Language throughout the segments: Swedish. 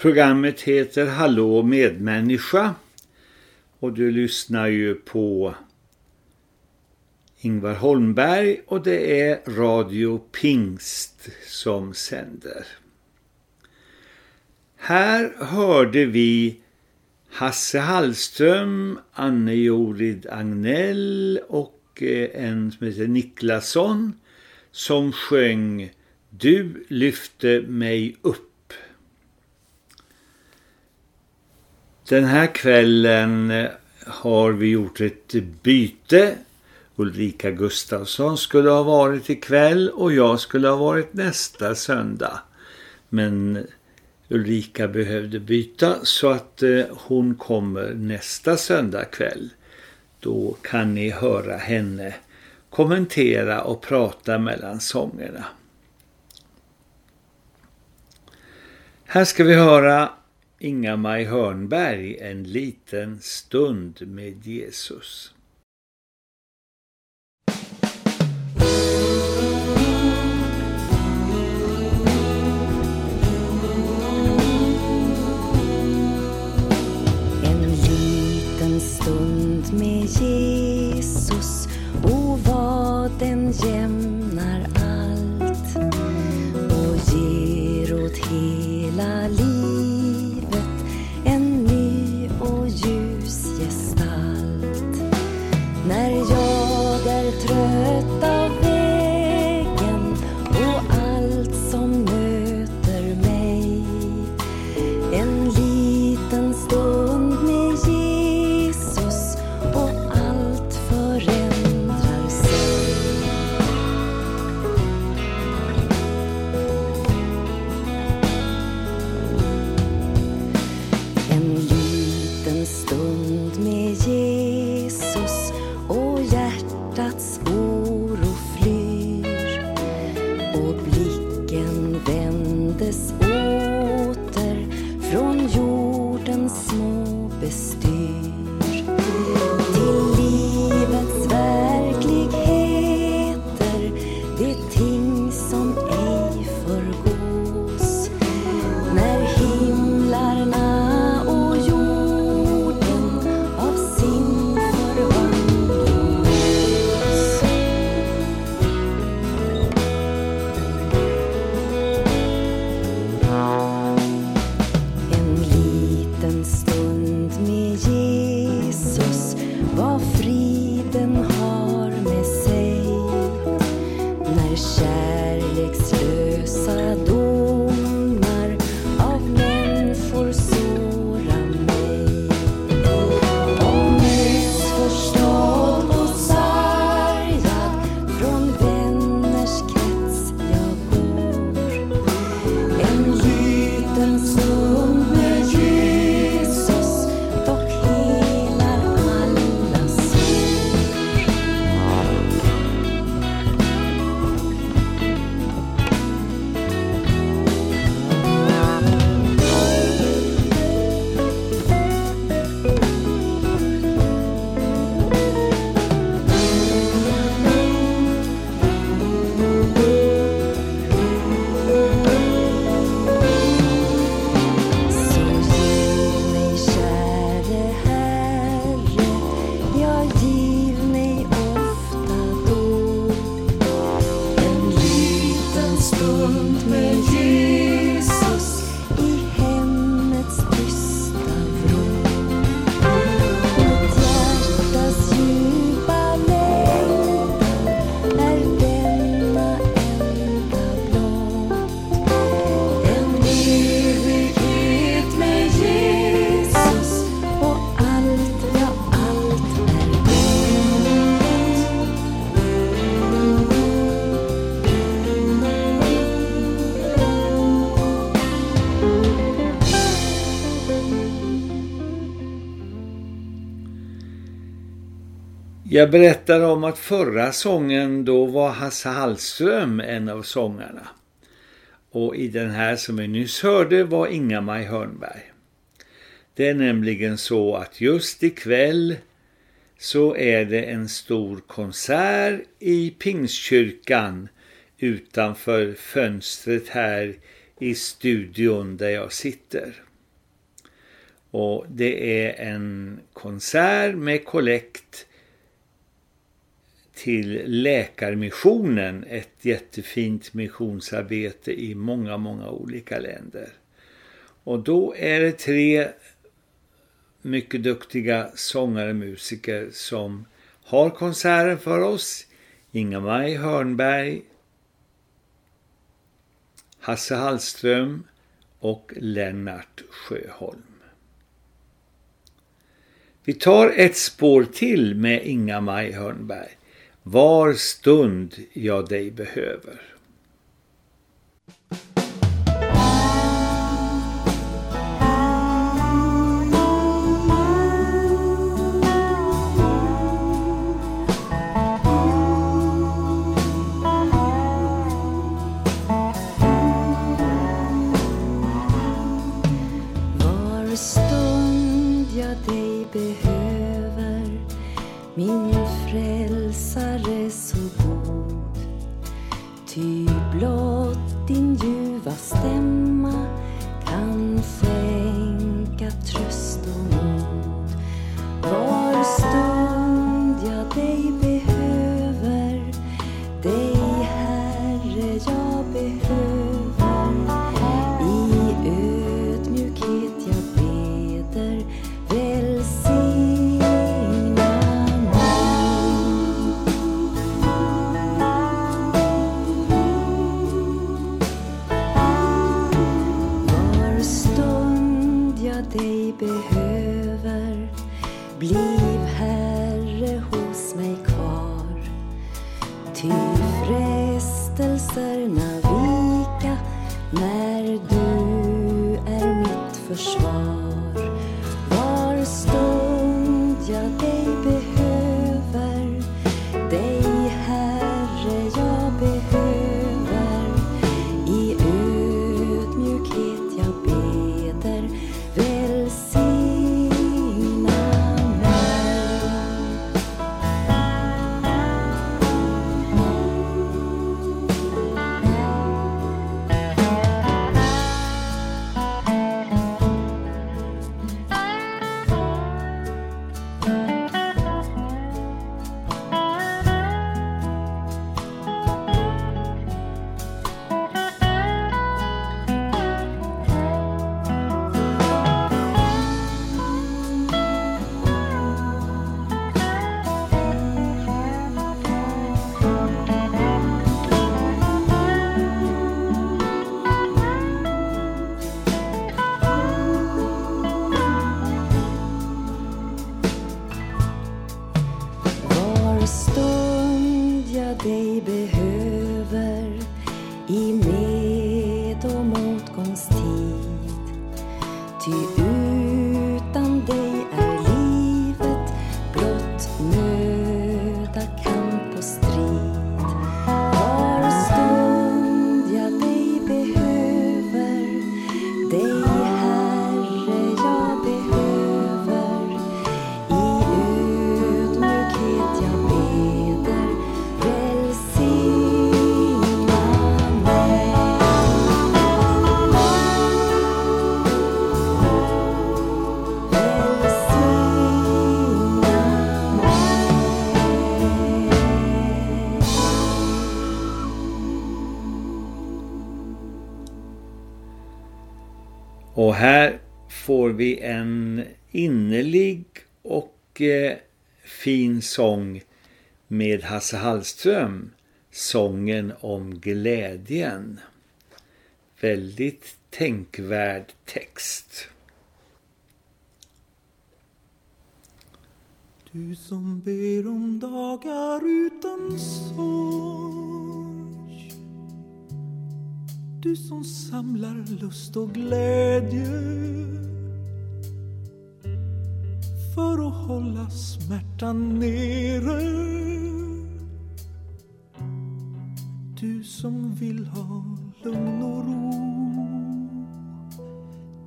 Programmet heter Hallå medmänniska och du lyssnar ju på Ingvar Holmberg och det är Radio Pingst som sänder. Här hörde vi Hasse Hallström, Anne Jorid Agnell och eh, en som heter Niklasson som sjöng Du lyfte mig upp. Den här kvällen eh, har vi gjort ett byte. Ulrika Gustafsson skulle ha varit ikväll och jag skulle ha varit nästa söndag. Men Ulrika behövde byta så att eh, hon kommer nästa söndag kväll. Då kan ni höra henne kommentera och prata mellan sångerna. Här ska vi höra Inga-Maj Hörnberg en liten stund med Jesus. En liten stund med Jesus och vad den jämnar Jag berättade om att förra sången då var Hasse Hallström en av sångarna. Och i den här som vi nyss hörde var Inga-Maj Hörnberg. Det är nämligen så att just ikväll så är det en stor konsert i Pingstkyrkan utanför fönstret här i studion där jag sitter. Och det är en konsert med kollekt till Läkarmissionen, ett jättefint missionsarbete i många, många olika länder. Och då är det tre mycket duktiga sångare och musiker som har konserten för oss. Inga-Maj Hörnberg, Hasse Hallström och Lennart Sjöholm. Vi tar ett spår till med Inga-Maj Hörnberg. Var stund jag dig behöver. Vi en innerlig och eh, fin sång med Hasse Hallström. Sången om glädjen. Väldigt tänkvärd text. Du som ber om dagar utan sorg Du som samlar lust och glädje för att hålla smärtan nere. Du som vill ha lugn och ro.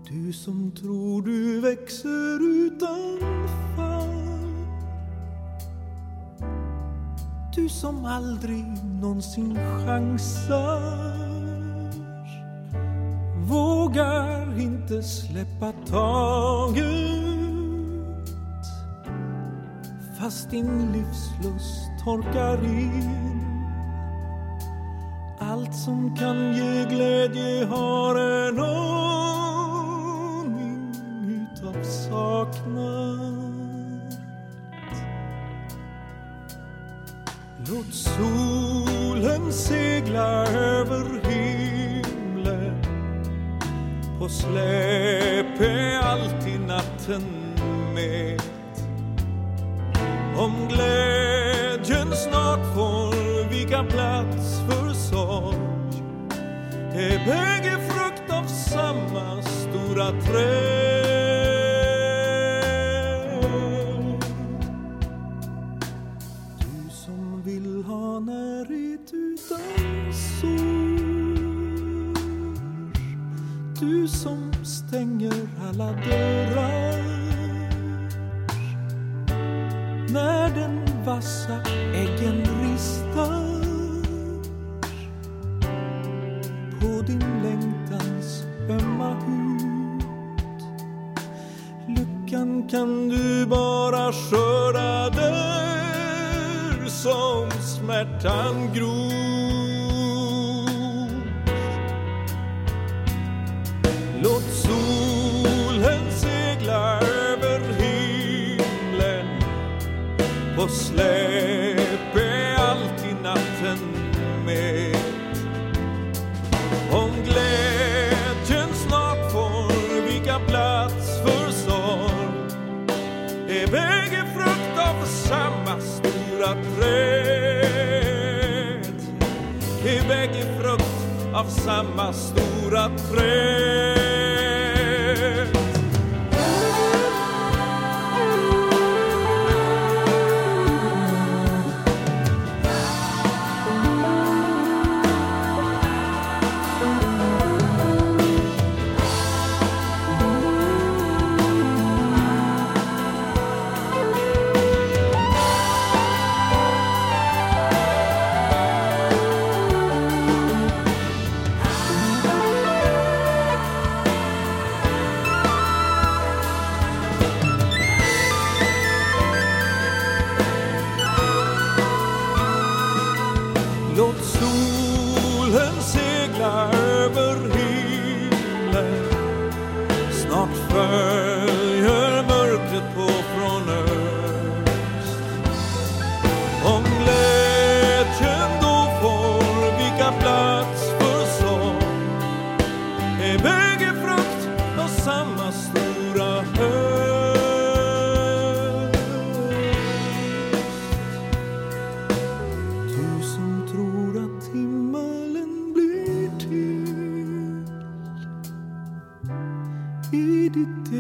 Du som tror du växer utan fall Du som aldrig någonsin chansar. Vågar inte släppa taget fast din livslust torkar in. Allt som kan ge glädje har en aning utav saknad. Låt solen segla över himlen. På släp är alltid natten med. Om glädjen snart får vika plats för sorg. Är bägge frukt av samma stora träd. Du som vill ha närhet utan sår. Du som stänger alla dörrar. Smärtan gror. Samma stora träd.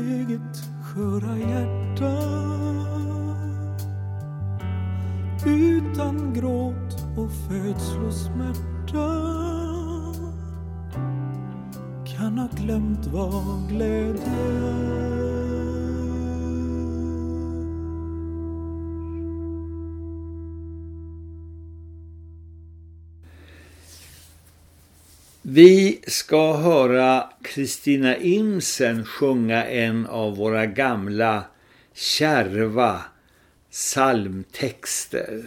Eget sköra hjärta. Utan gråt och födslosmärta kan ha glömt vad glädje Vi ska höra Kristina Imsen sjunga en av våra gamla kärva psalmtexter.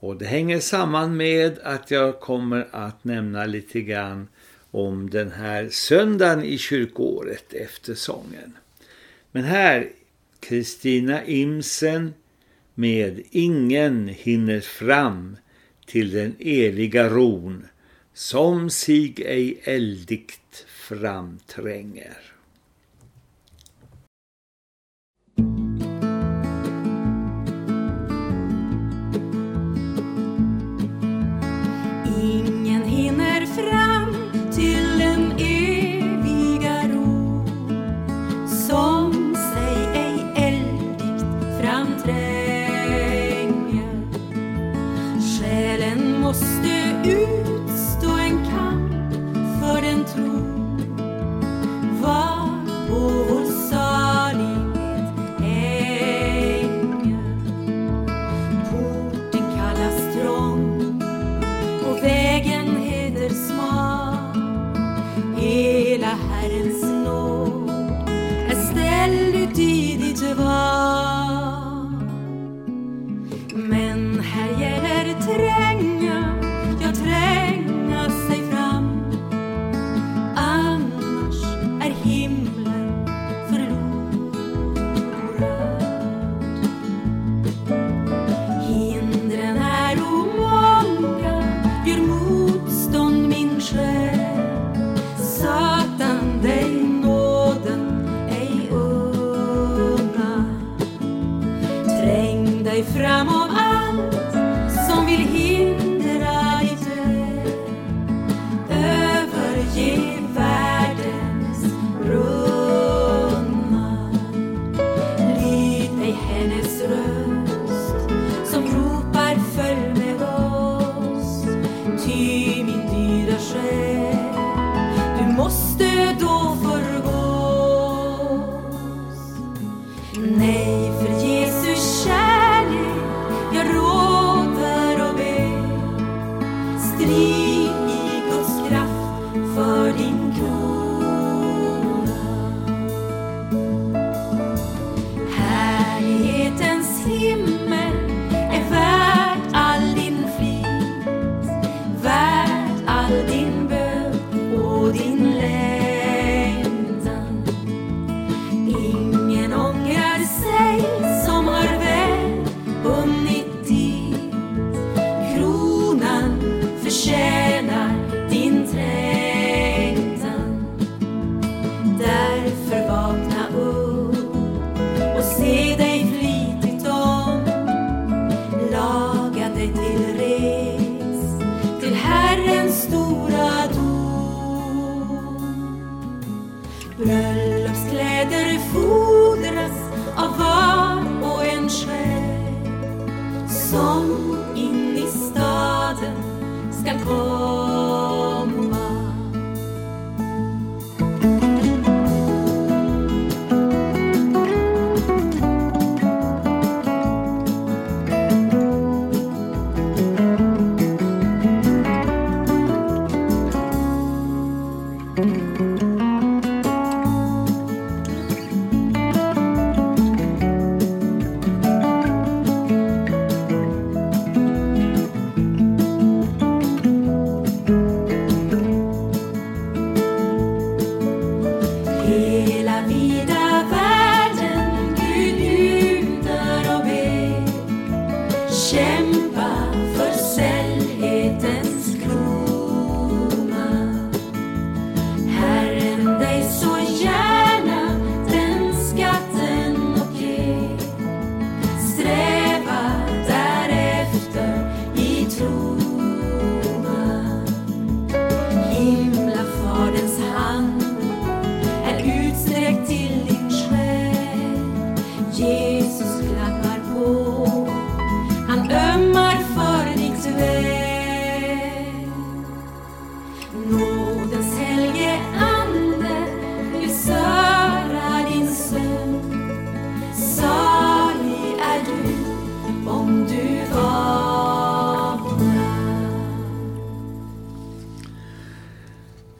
Och det hänger samman med att jag kommer att nämna lite grann om den här söndagen i kyrkåret efter sången. Men här Kristina Imsen med Ingen hinner fram till den eviga ron som sig ej eldigt framtränger.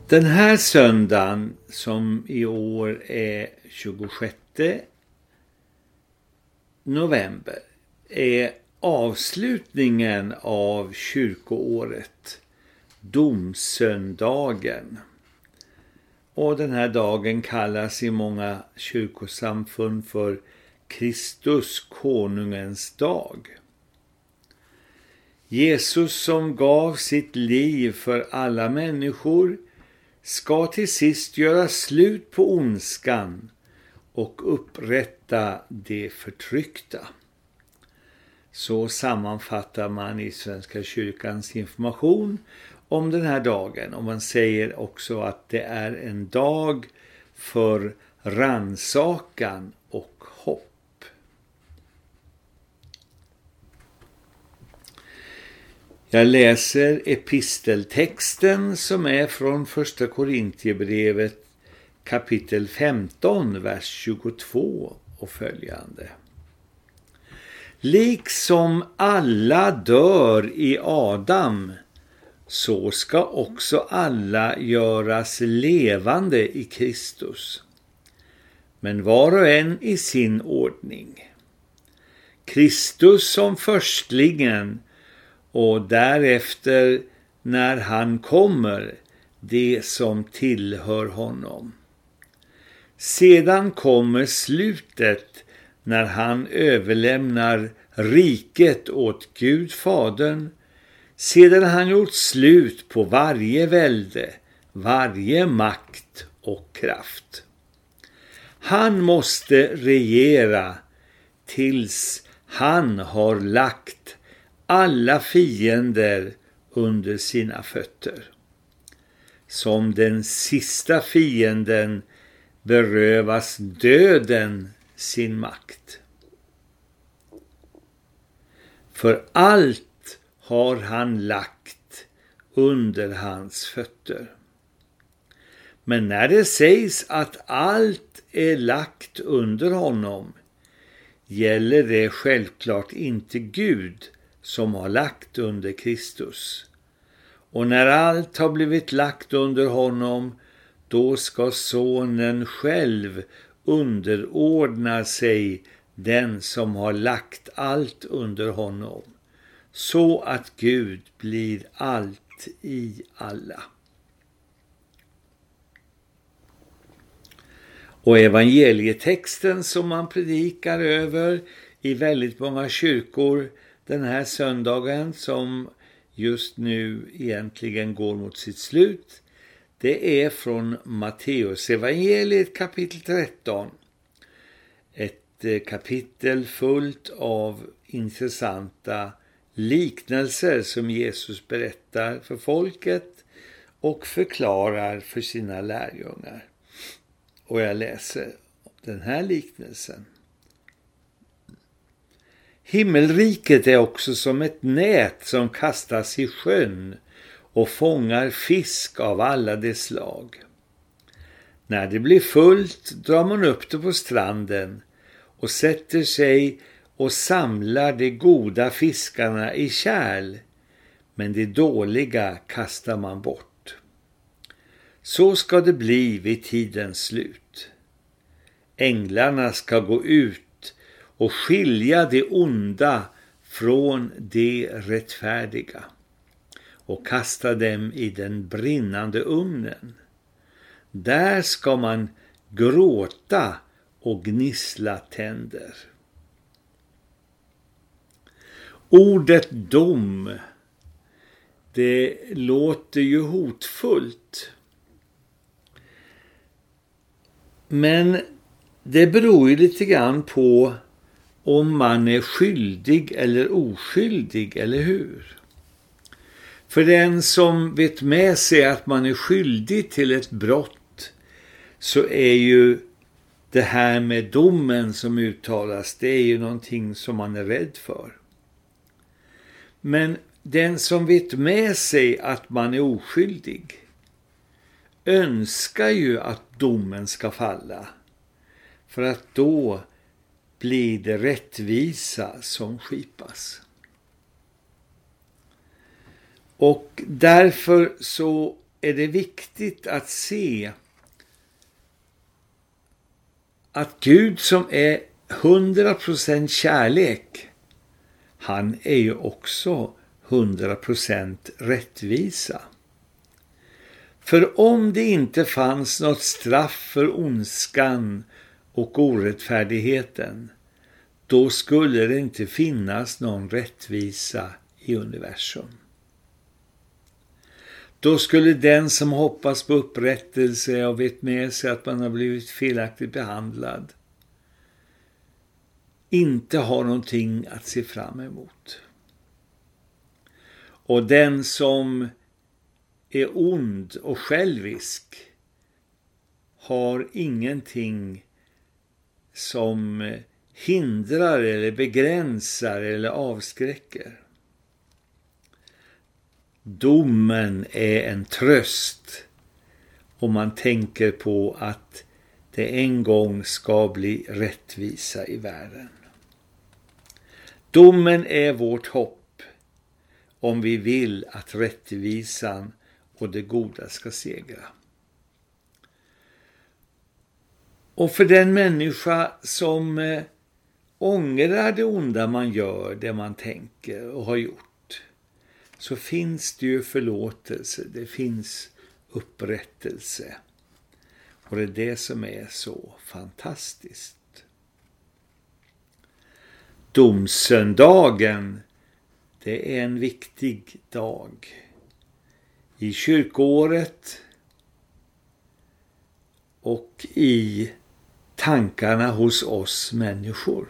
Den här söndagen som i år är 26 november är avslutningen av kyrkoåret, domsöndagen. Och den här dagen kallas i många kyrkosamfund för Kristus konungens dag. Jesus som gav sitt liv för alla människor ska till sist göra slut på ondskan och upprätta det förtryckta. Så sammanfattar man i Svenska kyrkans information om den här dagen och man säger också att det är en dag för ransakan och hopp. Jag läser episteltexten som är från första Korintierbrevet kapitel 15, vers 22 och följande. Liksom alla dör i Adam, så ska också alla göras levande i Kristus. Men var och en i sin ordning. Kristus som förstlingen och därefter när han kommer det som tillhör honom. Sedan kommer slutet när han överlämnar riket åt Gud Fadern sedan han gjort slut på varje välde, varje makt och kraft. Han måste regera tills han har lagt alla fiender under sina fötter. Som den sista fienden berövas döden sin makt. För allt har han lagt under hans fötter. Men när det sägs att allt är lagt under honom gäller det självklart inte Gud som har lagt under Kristus. Och när allt har blivit lagt under honom, då ska sonen själv underordna sig den som har lagt allt under honom, så att Gud blir allt i alla. Och evangelietexten som man predikar över i väldigt många kyrkor den här söndagen som just nu egentligen går mot sitt slut. Det är från Matteus evangeliet kapitel 13. Ett eh, kapitel fullt av intressanta liknelser som Jesus berättar för folket och förklarar för sina lärjungar. Och jag läser den här liknelsen. Himmelriket är också som ett nät som kastas i sjön och fångar fisk av alla de slag. När det blir fullt drar man upp det på stranden och sätter sig och samlar de goda fiskarna i kärl, men de dåliga kastar man bort. Så ska det bli vid tidens slut. Änglarna ska gå ut och skilja det onda från det rättfärdiga och kasta dem i den brinnande ugnen. Där ska man gråta och gnissla tänder. Ordet dom, det låter ju hotfullt. Men det beror ju lite grann på om man är skyldig eller oskyldig, eller hur? För den som vet med sig att man är skyldig till ett brott så är ju det här med domen som uttalas, det är ju någonting som man är rädd för. Men den som vet med sig att man är oskyldig önskar ju att domen ska falla. För att då blir det rättvisa som skipas. Och därför så är det viktigt att se att Gud som är 100% kärlek, han är ju också 100% rättvisa. För om det inte fanns något straff för ondskan och orättfärdigheten, då skulle det inte finnas någon rättvisa i universum. Då skulle den som hoppas på upprättelse och vet med sig att man har blivit felaktigt behandlad inte ha någonting att se fram emot. Och den som är ond och självisk har ingenting som hindrar eller begränsar eller avskräcker. Domen är en tröst om man tänker på att det en gång ska bli rättvisa i världen. Domen är vårt hopp om vi vill att rättvisan och det goda ska segra. Och för den människa som eh, ångrar det onda man gör, det man tänker och har gjort, så finns det ju förlåtelse, det finns upprättelse. Och det är det som är så fantastiskt. Domsöndagen, det är en viktig dag. I kyrkåret och i tankarna hos oss människor.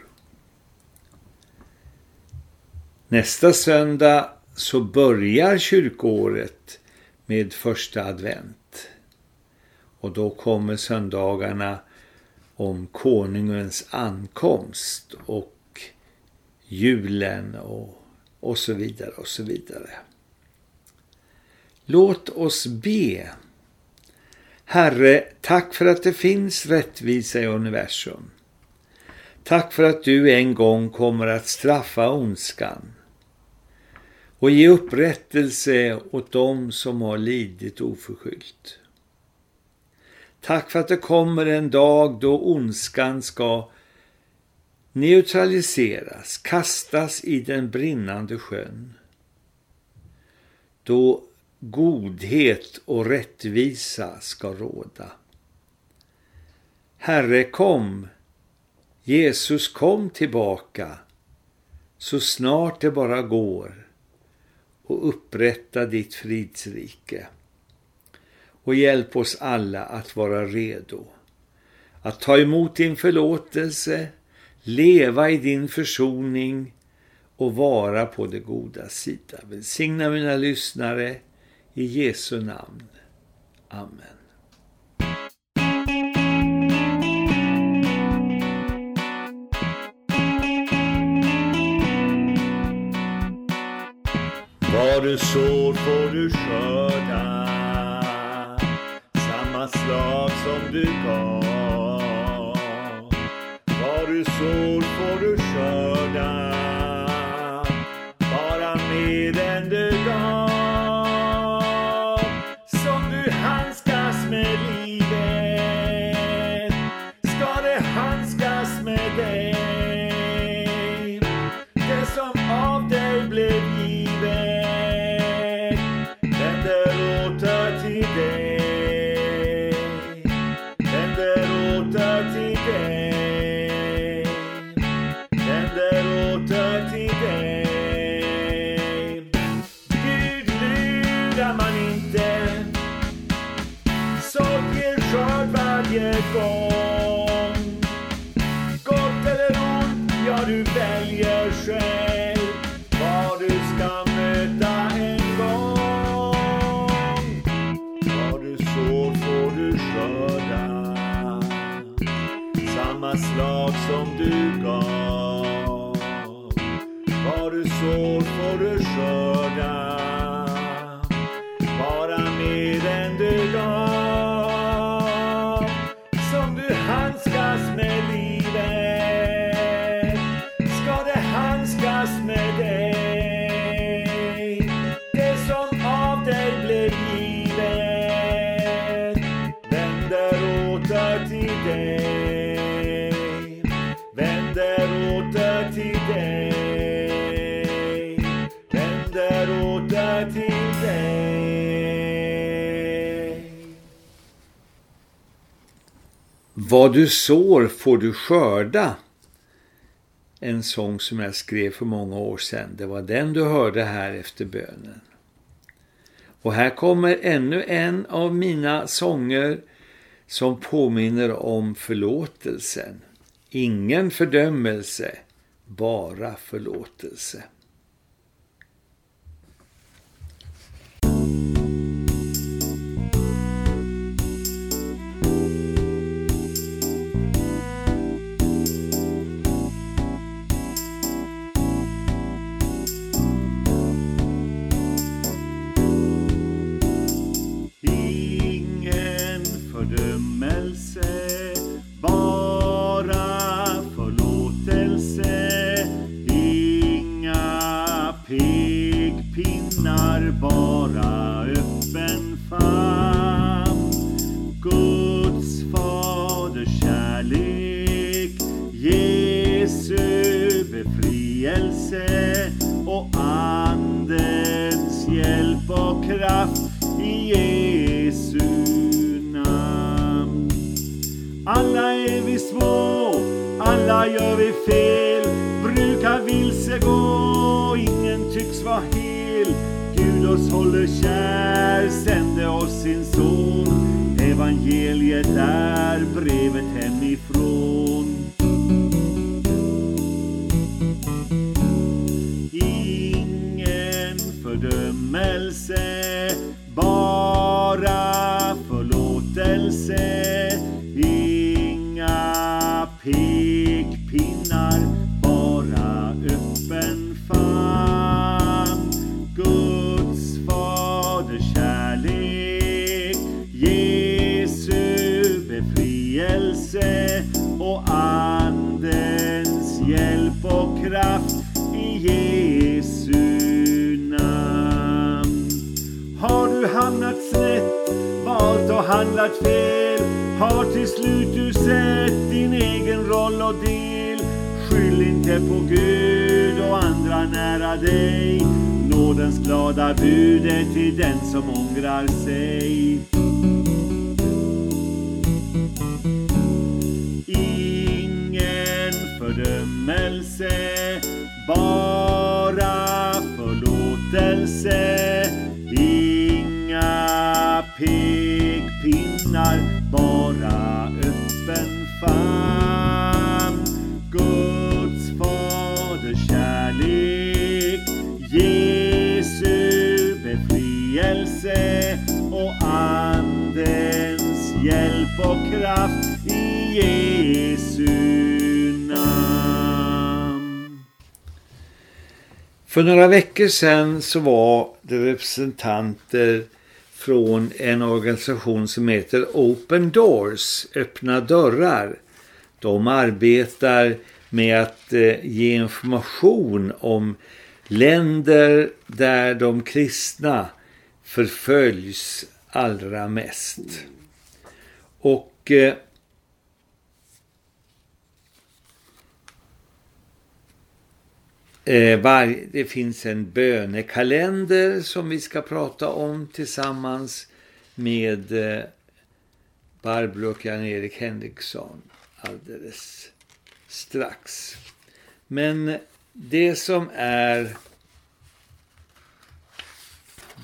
Nästa söndag så börjar kyrkåret med första advent. Och då kommer söndagarna om konungens ankomst och julen och, och så vidare och så vidare. Låt oss be. Herre, tack för att det finns rättvisa i universum. Tack för att du en gång kommer att straffa ondskan och ge upprättelse åt dem som har lidit oförskyllt. Tack för att det kommer en dag då ondskan ska neutraliseras, kastas i den brinnande sjön. Då godhet och rättvisa ska råda. Herre, kom. Jesus, kom tillbaka så snart det bara går och upprätta ditt fridsrike. Och hjälp oss alla att vara redo. Att ta emot din förlåtelse, leva i din försoning och vara på det goda sida. Välsigna mina lyssnare i Jesu namn. Amen. Vad du sår får du skörda Samma slag som du gav Vad du sår får du skörda Vad du sår får du skörda. En sång som jag skrev för många år sedan. Det var den du hörde här efter bönen. Och här kommer ännu en av mina sånger som påminner om förlåtelsen. Ingen fördömelse, bara förlåtelse. I Jesu namn. Alla är vi små, alla gör vi fel, brukar vilse gå, ingen tycks vara hel. Gud oss håller kär, sände oss sin son. Evangeliet är brevet varit fel har till slut du sett din egen roll och del. Skyll inte på Gud och andra nära dig. Nådens glada bud är till den som ångrar sig. Ingen fördömelse, bara För några veckor sedan så var det representanter från en organisation som heter Open Doors, Öppna dörrar. De arbetar med att eh, ge information om länder där de kristna förföljs allra mest. Och eh, eh, var, det finns en bönekalender som vi ska prata om tillsammans med eh, Barbro och Jan-Erik Henriksson alldeles strax. Men det som är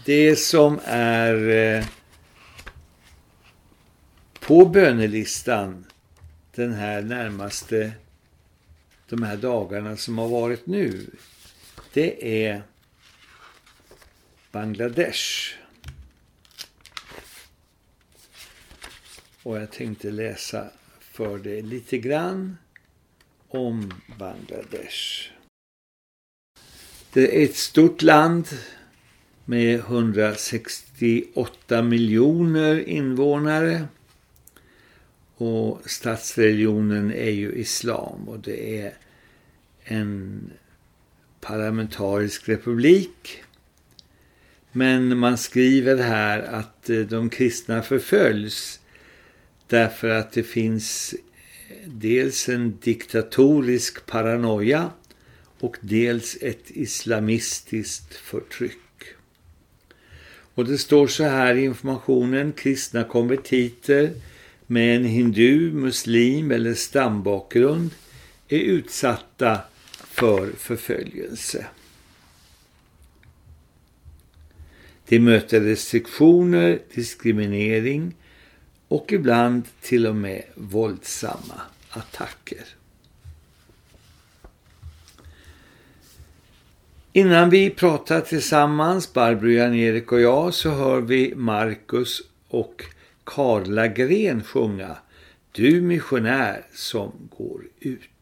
det som är eh, på bönelistan den här närmaste de här dagarna som har varit nu, det är Bangladesh. Och jag tänkte läsa för dig lite grann om Bangladesh. Det är ett stort land med 168 miljoner invånare. Och statsreligionen är ju islam och det är en parlamentarisk republik. Men man skriver här att eh, de kristna förföljs därför att det finns eh, dels en diktatorisk paranoia och dels ett islamistiskt förtryck. Och det står så här i informationen, kristna konvertiter med en hindu, muslim eller stambakgrund är utsatta för förföljelse. De möter restriktioner, diskriminering och ibland till och med våldsamma attacker. Innan vi pratar tillsammans, Barbro, Jan-Erik och jag, så hör vi Marcus och Karla Gren sjunga Du missionär som går ut.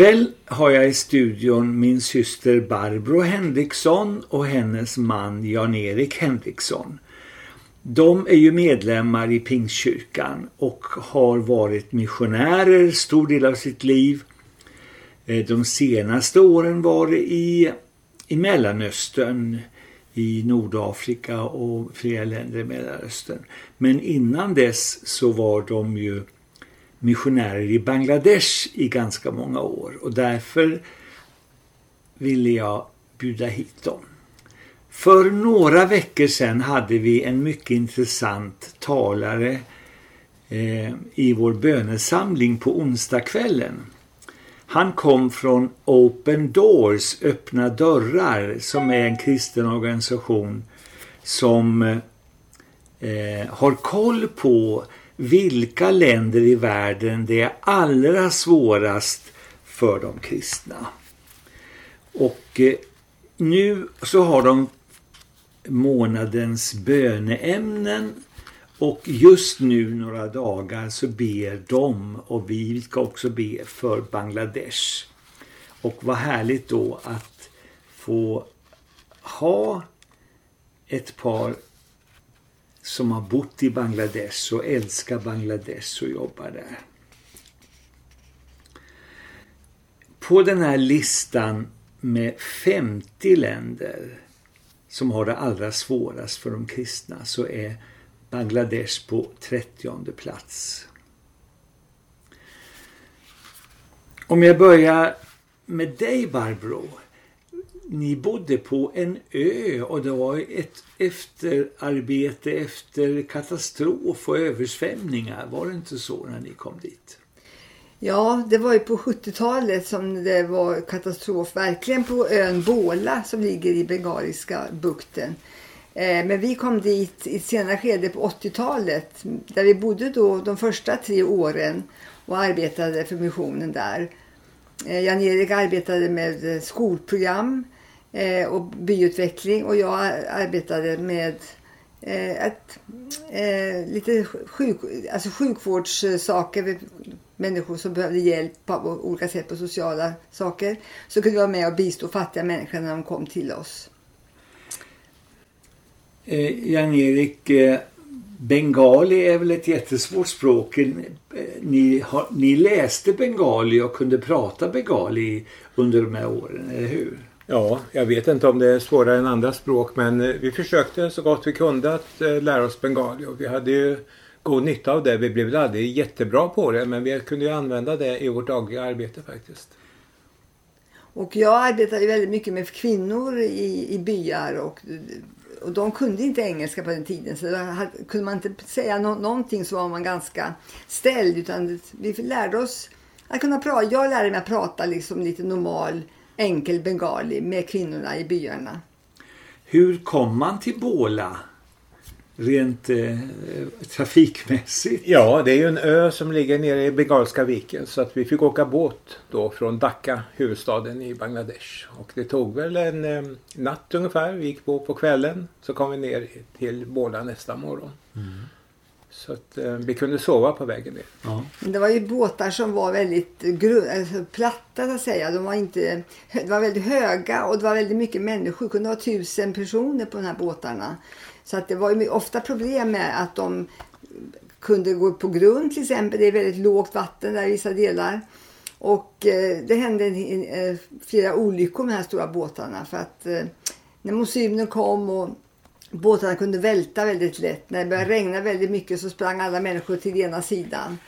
Ikväll har jag i studion min syster Barbro Henriksson och hennes man Jan-Erik Henriksson. De är ju medlemmar i Pingstkyrkan och har varit missionärer stor del av sitt liv. Eh, de senaste åren var det i, i Mellanöstern, i Nordafrika och flera länder i Mellanöstern. Men innan dess så var de ju missionärer i Bangladesh i ganska många år och därför ville jag bjuda hit dem. För några veckor sedan hade vi en mycket intressant talare eh, i vår bönesamling på onsdagskvällen. Han kom från Open Doors, Öppna dörrar, som är en kristen organisation som eh, har koll på vilka länder i världen det är allra svårast för de kristna. Och eh, nu så har de månadens böneämnen och just nu några dagar så ber de och vi ska också be för Bangladesh. Och vad härligt då att få ha ett par som har bott i Bangladesh och älskar Bangladesh och jobbar där. På den här listan med 50 länder som har det allra svårast för de kristna så är Bangladesh på 30 plats. Om jag börjar med dig Barbro. Ni bodde på en ö och det var ett efterarbete efter katastrof och översvämningar. Var det inte så när ni kom dit? Ja, det var ju på 70-talet som det var katastrof, verkligen på ön Båla som ligger i Bengaliska bukten. Eh, men vi kom dit i ett senare skede på 80-talet där vi bodde då de första tre åren och arbetade för missionen där. Eh, Jan-Erik arbetade med skolprogram eh, och byutveckling och jag arbetade med eh, ett, eh, lite sjuk, alltså sjukvårdssaker människor som behövde hjälp på olika sätt på sociala saker. Så kunde vi vara med och bistå fattiga människor när de kom till oss. Eh, Jan-Erik, eh, bengali är väl ett jättesvårt språk. Eh, ni, har, ni läste bengali och kunde prata bengali under de här åren, eller hur? Ja, jag vet inte om det är svårare än andra språk men eh, vi försökte så gott vi kunde att eh, lära oss bengali och vi hade ju god nytta av det. Vi blev aldrig jättebra på det men vi kunde ju använda det i vårt dagliga arbete faktiskt. Och jag arbetade väldigt mycket med kvinnor i, i byar och, och de kunde inte engelska på den tiden så hade, kunde man inte säga no någonting så var man ganska ställd utan vi lärde oss att kunna prata. Jag lärde mig att prata liksom lite normal enkel bengali med kvinnorna i byarna. Hur kom man till Båla? rent eh, trafikmässigt? Ja, det är ju en ö som ligger nere i Bengalska viken så att vi fick åka båt då från Dhaka, huvudstaden i Bangladesh. Och det tog väl en eh, natt ungefär. Vi gick på på kvällen så kom vi ner till Båda nästa morgon. Mm. Så att eh, vi kunde sova på vägen ner. Ja. Det var ju båtar som var väldigt alltså, platta så att säga. De var inte, det var väldigt höga och det var väldigt mycket människor. Det kunde vara tusen personer på de här båtarna. Så att det var ju ofta problem med att de kunde gå på grund till exempel. Det är väldigt lågt vatten där i vissa delar. Och eh, det hände en, eh, flera olyckor med de här stora båtarna. För att eh, när monsunen kom och båtarna kunde välta väldigt lätt. När det började regna väldigt mycket så sprang alla människor till ena sidan.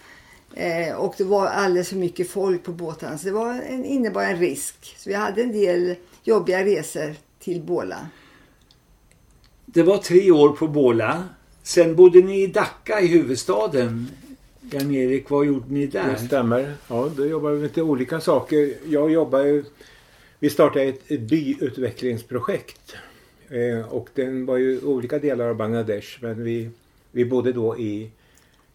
Eh, och det var alldeles för mycket folk på båtarna. Så det var en, innebar en risk. Så vi hade en del jobbiga resor till Båla. Det var tre år på Båla. Sen bodde ni i Dhaka i huvudstaden. Jan-Erik, vad gjorde ni där? Det stämmer. Ja, då jobbade vi med lite olika saker. Jag jobbade vi startade ett, ett byutvecklingsprojekt. Eh, och den var ju olika delar av Bangladesh. Men vi, vi bodde då i,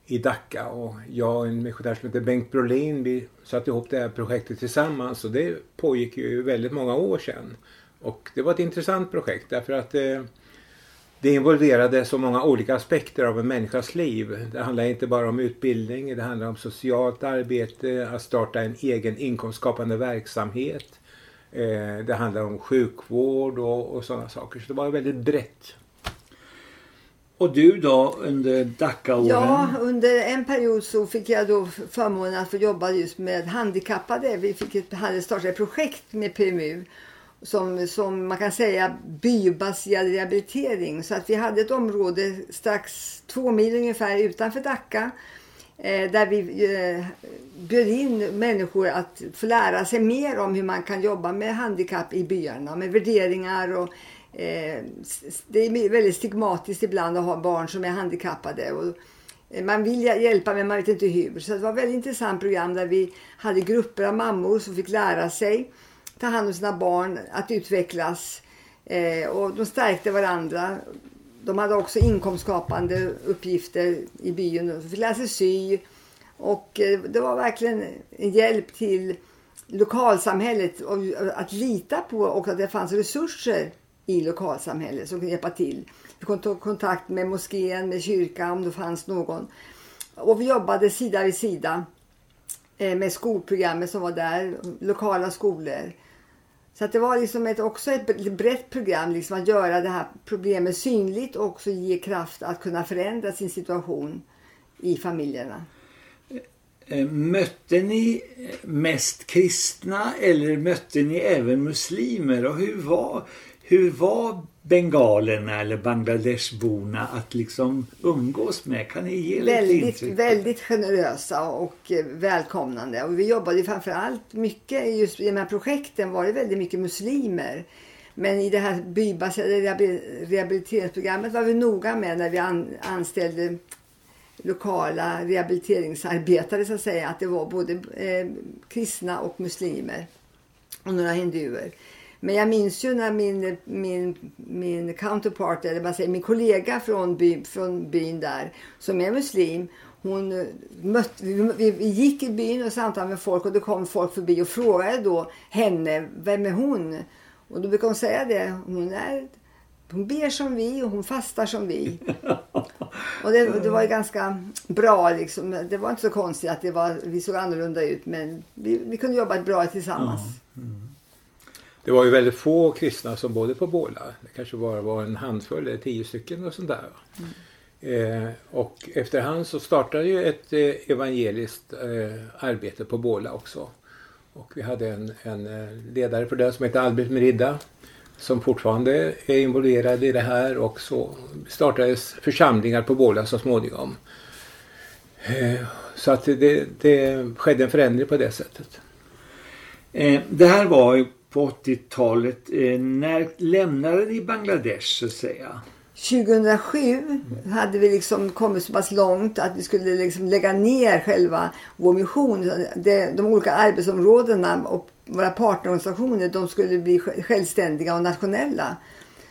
i Dhaka och jag och en missionär som heter Bengt Brolin vi satte ihop det här projektet tillsammans och det pågick ju väldigt många år sedan. Och det var ett intressant projekt därför att eh, det involverade så många olika aspekter av en människas liv. Det handlar inte bara om utbildning, det handlar om socialt arbete, att starta en egen inkomstskapande verksamhet. Eh, det handlar om sjukvård och, och sådana saker. Så det var väldigt brett. Och du då under Dacca-åren? Ja, under en period så fick jag då förmånen att få jobba just med handikappade. Vi fick ett, hade startat ett projekt med PMU som, som man kan säga bybaserad rehabilitering. Så att vi hade ett område strax två mil ungefär utanför eh, Eh, där vi eh, bjöd in människor att få lära sig mer om hur man kan jobba med handikapp i byarna, med värderingar och eh, det är väldigt stigmatiskt ibland att ha barn som är handikappade. Och, eh, man vill hjälpa men man vet inte hur. Så det var ett väldigt intressant program där vi hade grupper av mammor som fick lära sig ta hand om sina barn, att utvecklas. Eh, och de stärkte varandra. De hade också inkomstskapande uppgifter i byn. De fick lära sig sy. Och eh, det var verkligen en hjälp till lokalsamhället och att lita på och att det fanns resurser i lokalsamhället som kunde hjälpa till. Vi kunde ta kontakt med moskén, med kyrkan om det fanns någon. Och vi jobbade sida vid sida eh, med skolprogrammet som var där, lokala skolor. Så att det var liksom ett, också ett brett program, liksom att göra det här problemet synligt och också ge kraft att kunna förändra sin situation i familjerna. Eh, eh, mötte ni mest kristna eller mötte ni även muslimer? Och hur var, hur var bengalerna eller Bangladeshborna att liksom umgås med? Kan ni ge väldigt, lite intryck? Väldigt generösa och eh, välkomnande. Och vi jobbade framförallt mycket, just i de här projekten var det väldigt mycket muslimer. Men i det här bybaserade rehabiliteringsprogrammet var vi noga med när vi an, anställde lokala rehabiliteringsarbetare så att säga. Att det var både eh, kristna och muslimer och några hinduer. Men jag minns ju när min, min, min counterpart, eller vad säger, min kollega från, by, från byn där, som är muslim, hon mötte, vi, vi gick i byn och samtalade med folk och det kom folk förbi och frågade då henne, vem är hon? Och då brukade hon säga det, hon är hon ber som vi och hon fastar som vi. Och det, det var ju ganska bra liksom. Det var inte så konstigt att det var, vi såg annorlunda ut men vi, vi kunde jobba bra tillsammans. Mm. Det var ju väldigt få kristna som bodde på Båla. Det kanske bara var en handfull eller tio stycken och sånt där. Mm. Eh, och efterhand så startade ju ett eh, evangeliskt eh, arbete på Båla också. Och vi hade en, en eh, ledare för det som heter Albert Merida som fortfarande är involverad i det här och så startades församlingar på Båla så småningom. Eh, så att det, det skedde en förändring på det sättet. Eh, det här var ju på 80-talet. Eh, när lämnade ni Bangladesh så att säga? 2007 hade vi liksom kommit så pass långt att vi skulle liksom lägga ner själva vår mission. De, de olika arbetsområdena och våra partnerorganisationer de skulle bli självständiga och nationella.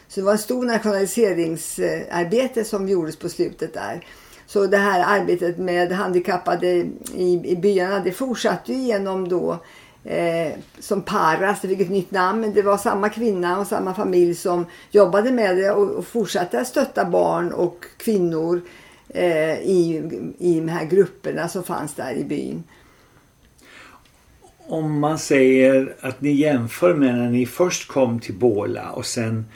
Så det var en stor nationaliseringsarbete som gjordes på slutet där. Så det här arbetet med handikappade i, i byarna det fortsatte ju genom då eh, som Paras, alltså, det fick ett nytt namn, men det var samma kvinna och samma familj som jobbade med det och, och fortsatte att stötta barn och kvinnor eh, i, i de här grupperna som fanns där i byn. Om man säger att ni jämför med när ni först kom till Båla och sen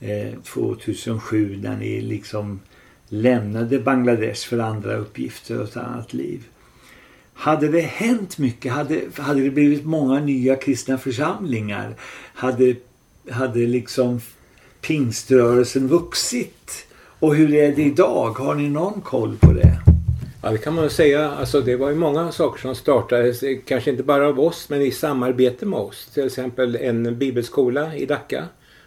eh, 2007 när ni liksom lämnade Bangladesh för andra uppgifter och ett annat liv. Hade det hänt mycket? Hade, hade det blivit många nya kristna församlingar? Hade, hade liksom pingströrelsen vuxit? Och hur är det idag? Har ni någon koll på det? Ja, det kan man säga. Alltså, det var ju många saker som startades, kanske inte bara av oss, men i samarbete med oss. Till exempel en bibelskola i Dacca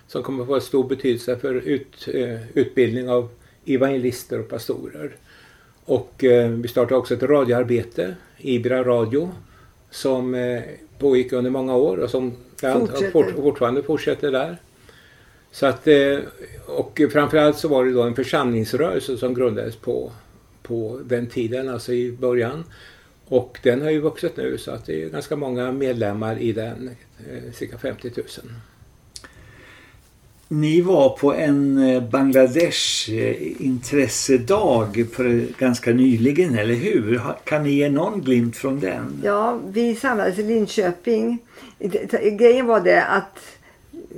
som kommer att få stor betydelse för ut, eh, utbildning av evangelister och pastorer. Och eh, vi startade också ett radioarbete, Ibra Radio, som eh, pågick under många år och som fortsätter. Fort, fortfarande fortsätter där. Så att, eh, och framförallt så var det då en församlingsrörelse som grundades på, på den tiden, alltså i början. Och den har ju vuxit nu så att det är ganska många medlemmar i den, cirka 50 000. Ni var på en eh, Bangladesh eh, ganska nyligen, eller hur? Kan ni ge någon glimt från den? Ja, vi samlades i Linköping. Grejen var det att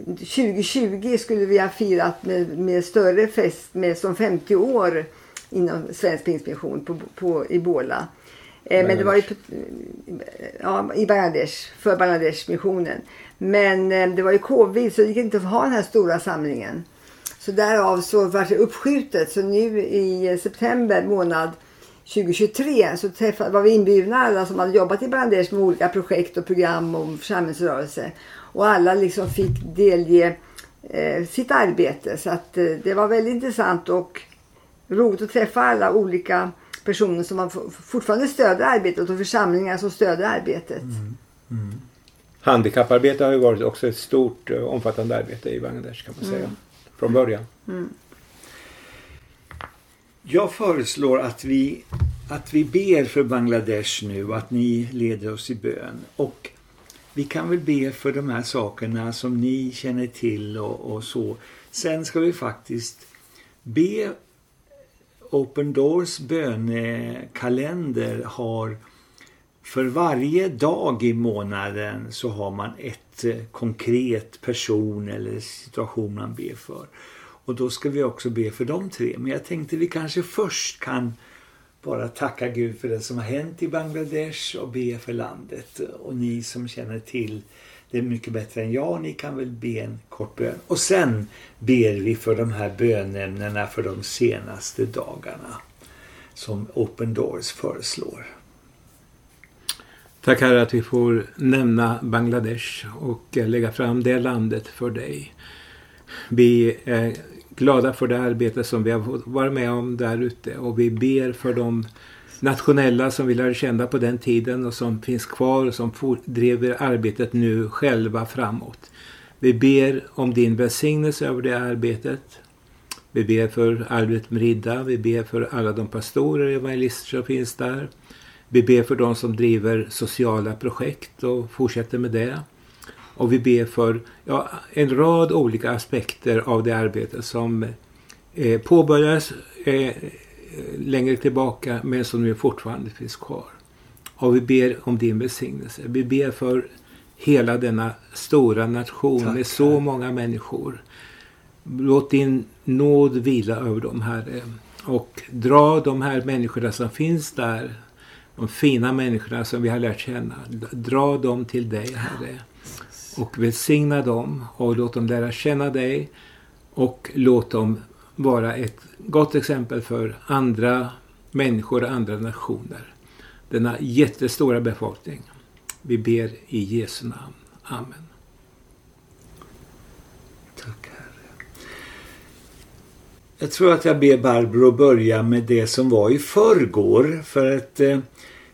2020 skulle vi ha firat med, med större fest med som 50 år inom Svensk Pingstmission på, på, i Båla. Eh, men det var ju ja, i Bangladesh, för Bangladesh-missionen. Men eh, det var ju covid så det gick inte att ha den här stora samlingen. Så därav så var det uppskjutet. Så nu i eh, september månad 2023 så träffade, var vi inbjudna alla som hade jobbat i Bangladesh med olika projekt och program och församlingsrörelse. Och alla liksom fick delge eh, sitt arbete. Så att eh, det var väldigt intressant och roligt att träffa alla olika personer som man fortfarande stöder arbetet och församlingar som stöder arbetet. Mm, mm. Handikapparbete har ju varit också ett stort eh, omfattande arbete i Bangladesh kan man säga. Från början. Jag föreslår att vi, att vi ber för Bangladesh nu att ni leder oss i bön. Och vi kan väl be för de här sakerna som ni känner till och, och så. Sen ska vi faktiskt be Open Doors bönekalender har för varje dag i månaden så har man ett eh, konkret person eller situation man ber för. Och då ska vi också be för de tre. Men jag tänkte vi kanske först kan bara tacka Gud för det som har hänt i Bangladesh och be för landet. Och ni som känner till det mycket bättre än jag, ni kan väl be en kort bön. Och sen ber vi för de här bönämnena för de senaste dagarna som Open Doors föreslår. Tack Herre att vi får nämna Bangladesh och eh, lägga fram det landet för dig. Vi är glada för det arbete som vi har varit med om där ute och vi ber för de nationella som vi lärde känna på den tiden och som finns kvar och som driver arbetet nu själva framåt. Vi ber om din välsignelse över det arbetet. Vi ber för Albert Mridda, vi ber för alla de pastorer och evangelister som finns där. Vi ber för de som driver sociala projekt och fortsätter med det. Och vi ber för ja, en rad olika aspekter av det arbete som eh, påbörjades eh, längre tillbaka men som nu fortfarande finns kvar. Och vi ber om din välsignelse. Vi ber för hela denna stora nation Tack, med så många människor. Låt din nåd vila över dem, Herre. Och dra de här människorna som finns där, de fina människorna som vi har lärt känna, dra dem till dig, Herre. Och välsigna dem och låt dem lära känna dig och låt dem vara ett gott exempel för andra människor och andra nationer. Denna jättestora befolkning. Vi ber i Jesu namn. Amen. Tack Herre. Jag tror att jag ber Barbro börja med det som var i förrgår. För att eh,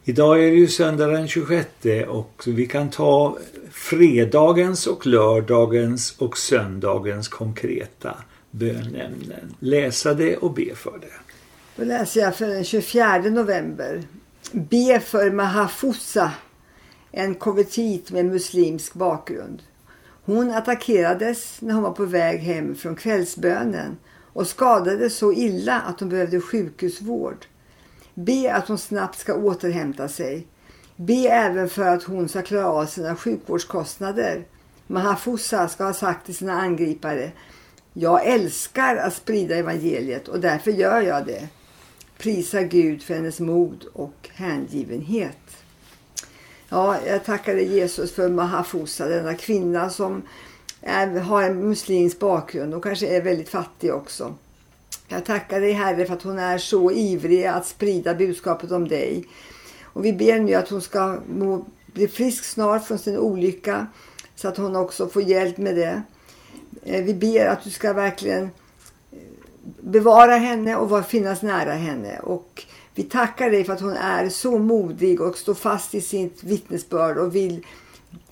idag är det ju söndag den 26 och vi kan ta fredagens och lördagens och söndagens konkreta bönämnen. Läsa det och be för det. Då läser jag för den 24 november. Be för Mahafusa, en konvertit med muslimsk bakgrund. Hon attackerades när hon var på väg hem från kvällsbönen och skadades så illa att hon behövde sjukhusvård. Be att hon snabbt ska återhämta sig. Be även för att hon ska klara av sina sjukvårdskostnader. Mahafusa ska ha sagt till sina angripare Jag älskar att sprida evangeliet och därför gör jag det. Prisa Gud för hennes mod och hängivenhet. Ja, jag tackar dig Jesus för Mahafusa, denna kvinna som är, har en muslimsk bakgrund och kanske är väldigt fattig också. Jag tackar dig Herre för att hon är så ivrig att sprida budskapet om dig. Och vi ber nu att hon ska må, bli frisk snart från sin olycka så att hon också får hjälp med det. Eh, vi ber att du ska verkligen eh, bevara henne och finnas nära henne. Och vi tackar dig för att hon är så modig och står fast i sitt vittnesbörd och vill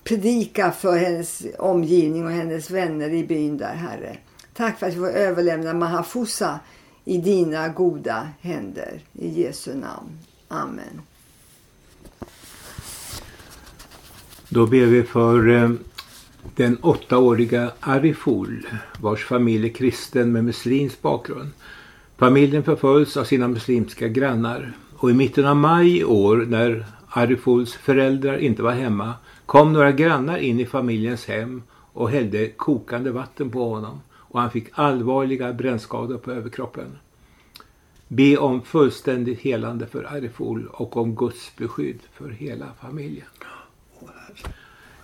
predika för hennes omgivning och hennes vänner i byn där, Herre. Tack för att vi får överlämna Mahafusa i dina goda händer. I Jesu namn. Amen. Då ber vi för eh, den åttaåriga Ariful vars familj är kristen med muslimsk bakgrund. Familjen förföljs av sina muslimska grannar och i mitten av maj i år när Arifuls föräldrar inte var hemma kom några grannar in i familjens hem och hällde kokande vatten på honom och han fick allvarliga brännskador på överkroppen. Be om fullständigt helande för Arifol och om Guds beskydd för hela familjen.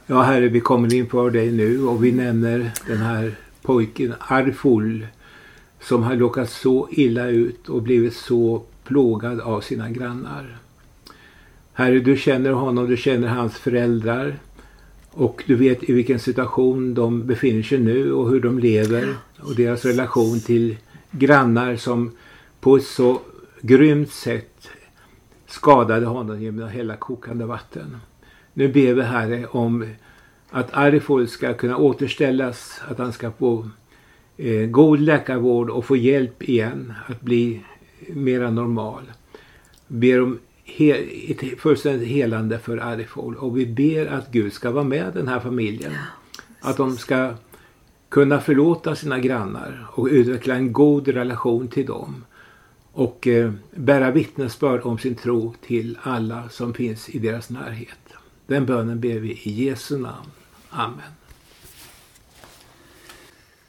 Ja, Herre, vi kommer inför dig nu och vi nämner den här pojken Arifol som har råkat så illa ut och blivit så plågad av sina grannar. Herre, du känner honom, du känner hans föräldrar och du vet i vilken situation de befinner sig nu och hur de lever och deras relation till grannar som på ett så grymt sätt skadade honom genom att hälla kokande vatten. Nu ber vi Herre om att Arifol ska kunna återställas, att han ska få eh, god läkarvård och få hjälp igen att bli mera normal. Ber om ett fullständigt helande för Arifol och vi ber att Gud ska vara med den här familjen. Att de ska kunna förlåta sina grannar och utveckla en god relation till dem och eh, bära vittnesbörd om sin tro till alla som finns i deras närhet. Den bönen ber vi i Jesu namn. Amen.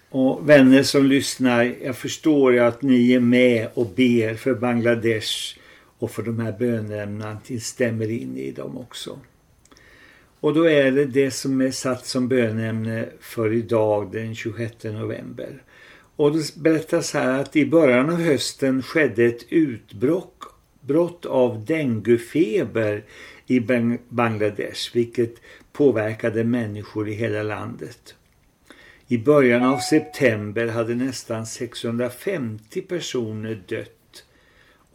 Och vänner som lyssnar, jag förstår att ni är med och ber för Bangladesh och för de här bönämnena, stämmer in i dem också. Och då är det det som är satt som bönämne för idag den 26 november. Och det berättas här att i början av hösten skedde ett utbrott av denguefeber i Bangladesh vilket påverkade människor i hela landet. I början av september hade nästan 650 personer dött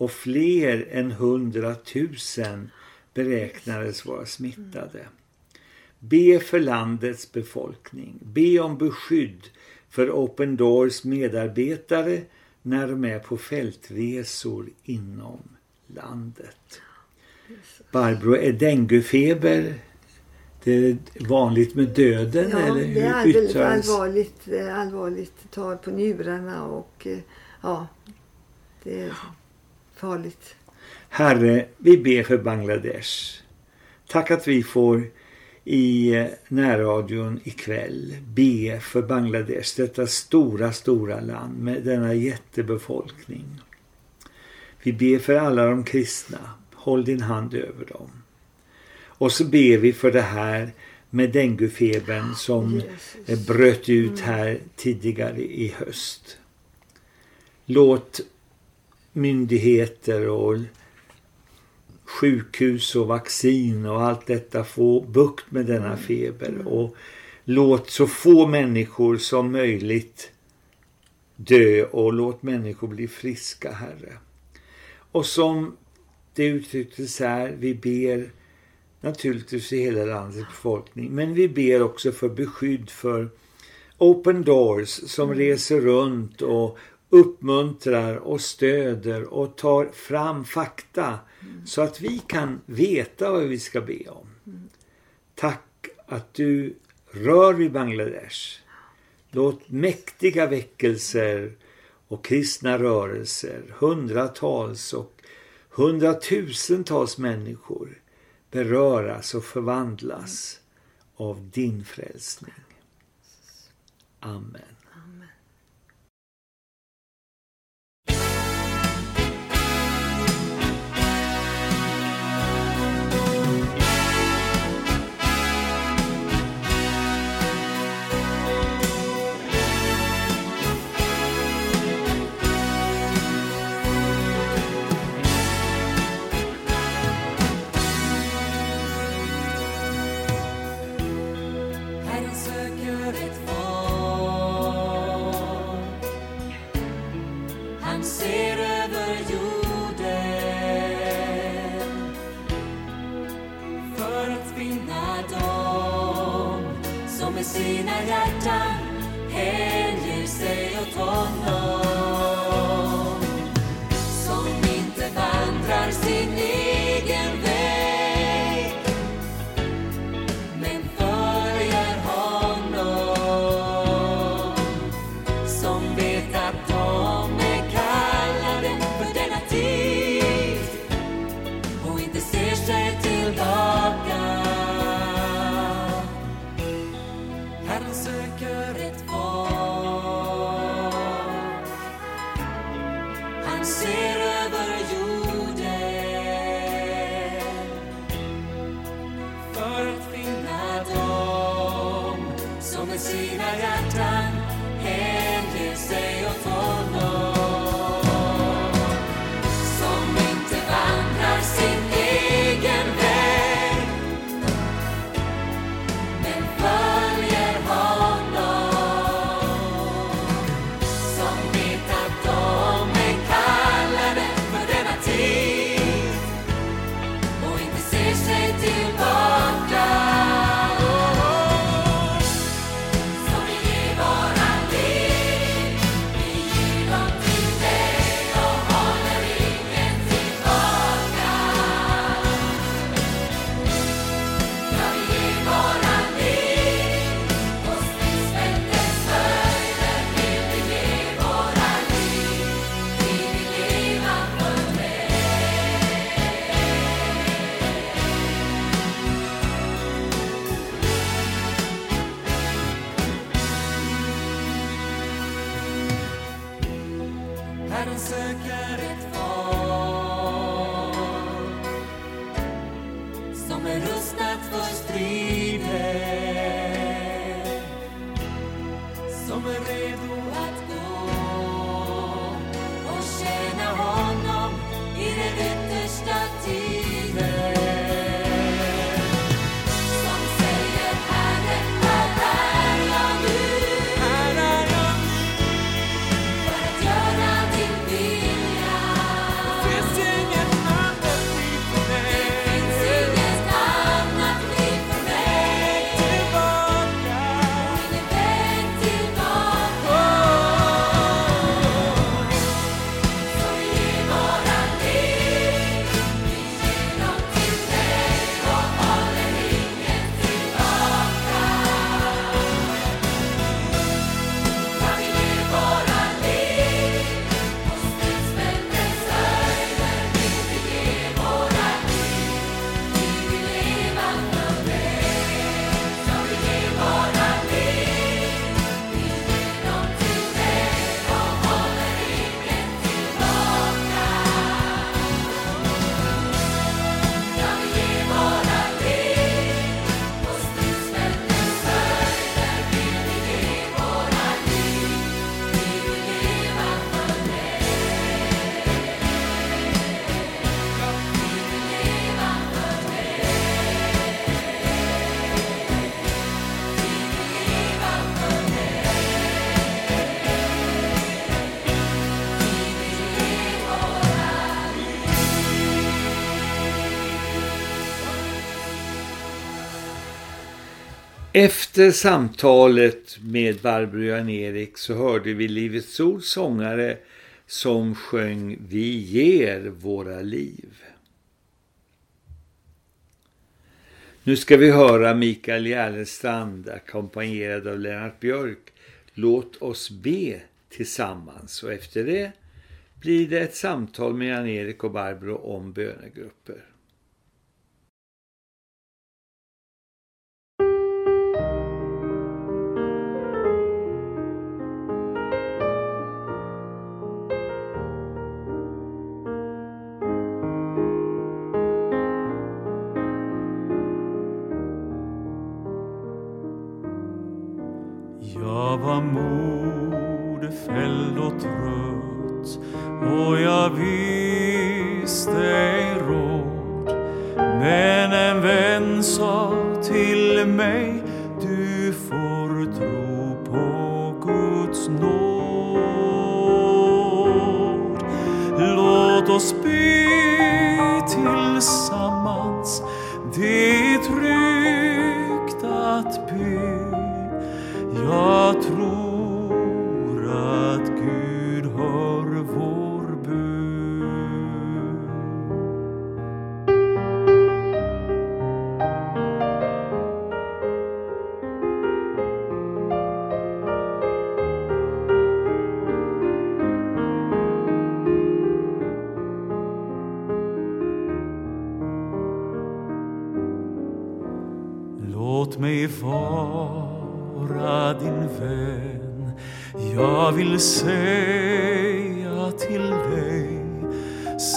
och fler än 100 000 beräknades vara smittade. Be för landets befolkning. Be om beskydd för Open Doors medarbetare när de är på fältresor inom landet. Barbro, är denguefeber det är vanligt med döden? Ja, eller det är hur väldigt allvarligt, eh, allvarligt tar på njurarna och eh, ja, det är farligt. Herre, vi ber för Bangladesh. Tack att vi får i eh, närradion ikväll be för Bangladesh, detta stora, stora land med denna jättebefolkning. Vi ber för alla de kristna. Håll din hand över dem. Och så ber vi för det här med denguefebern som Jesus. eh, bröt ut här tidigare i höst. Låt myndigheter och sjukhus och vaccin och allt detta få bukt med denna feber. Och låt så få människor som möjligt dö och låt människor bli friska, Herre. Och som det uttrycktes här, vi ber naturligtvis i hela landets befolkning, men vi ber också för beskydd för Open Doors som reser runt och uppmuntrar och stöder och tar fram fakta så att vi kan veta vad vi ska be om. Tack att du rör vid Bangladesh. Låt mäktiga väckelser och kristna rörelser, hundratals och hundratusentals människor beröras och förvandlas av din frälsning. Amen. Med sina hjärtan Efter samtalet med Barbro och Jan-Erik så hörde vi Livets Ords sångare som sjöng Vi ger våra liv. Nu ska vi höra Mikael Järlestrand ackompanjerad av Lennart Björk. Låt oss be tillsammans och efter det blir det ett samtal med Jan-Erik och Barbro om bönegrupper. Jag var modfälld och trött och jag visste ej råd. Men en vän sa till mig du får tro på Guds nåd. Låt oss be tillsammans, det Jag tror att Gud hör vår bön. Låt mig vara din vän. Jag vill säga till dig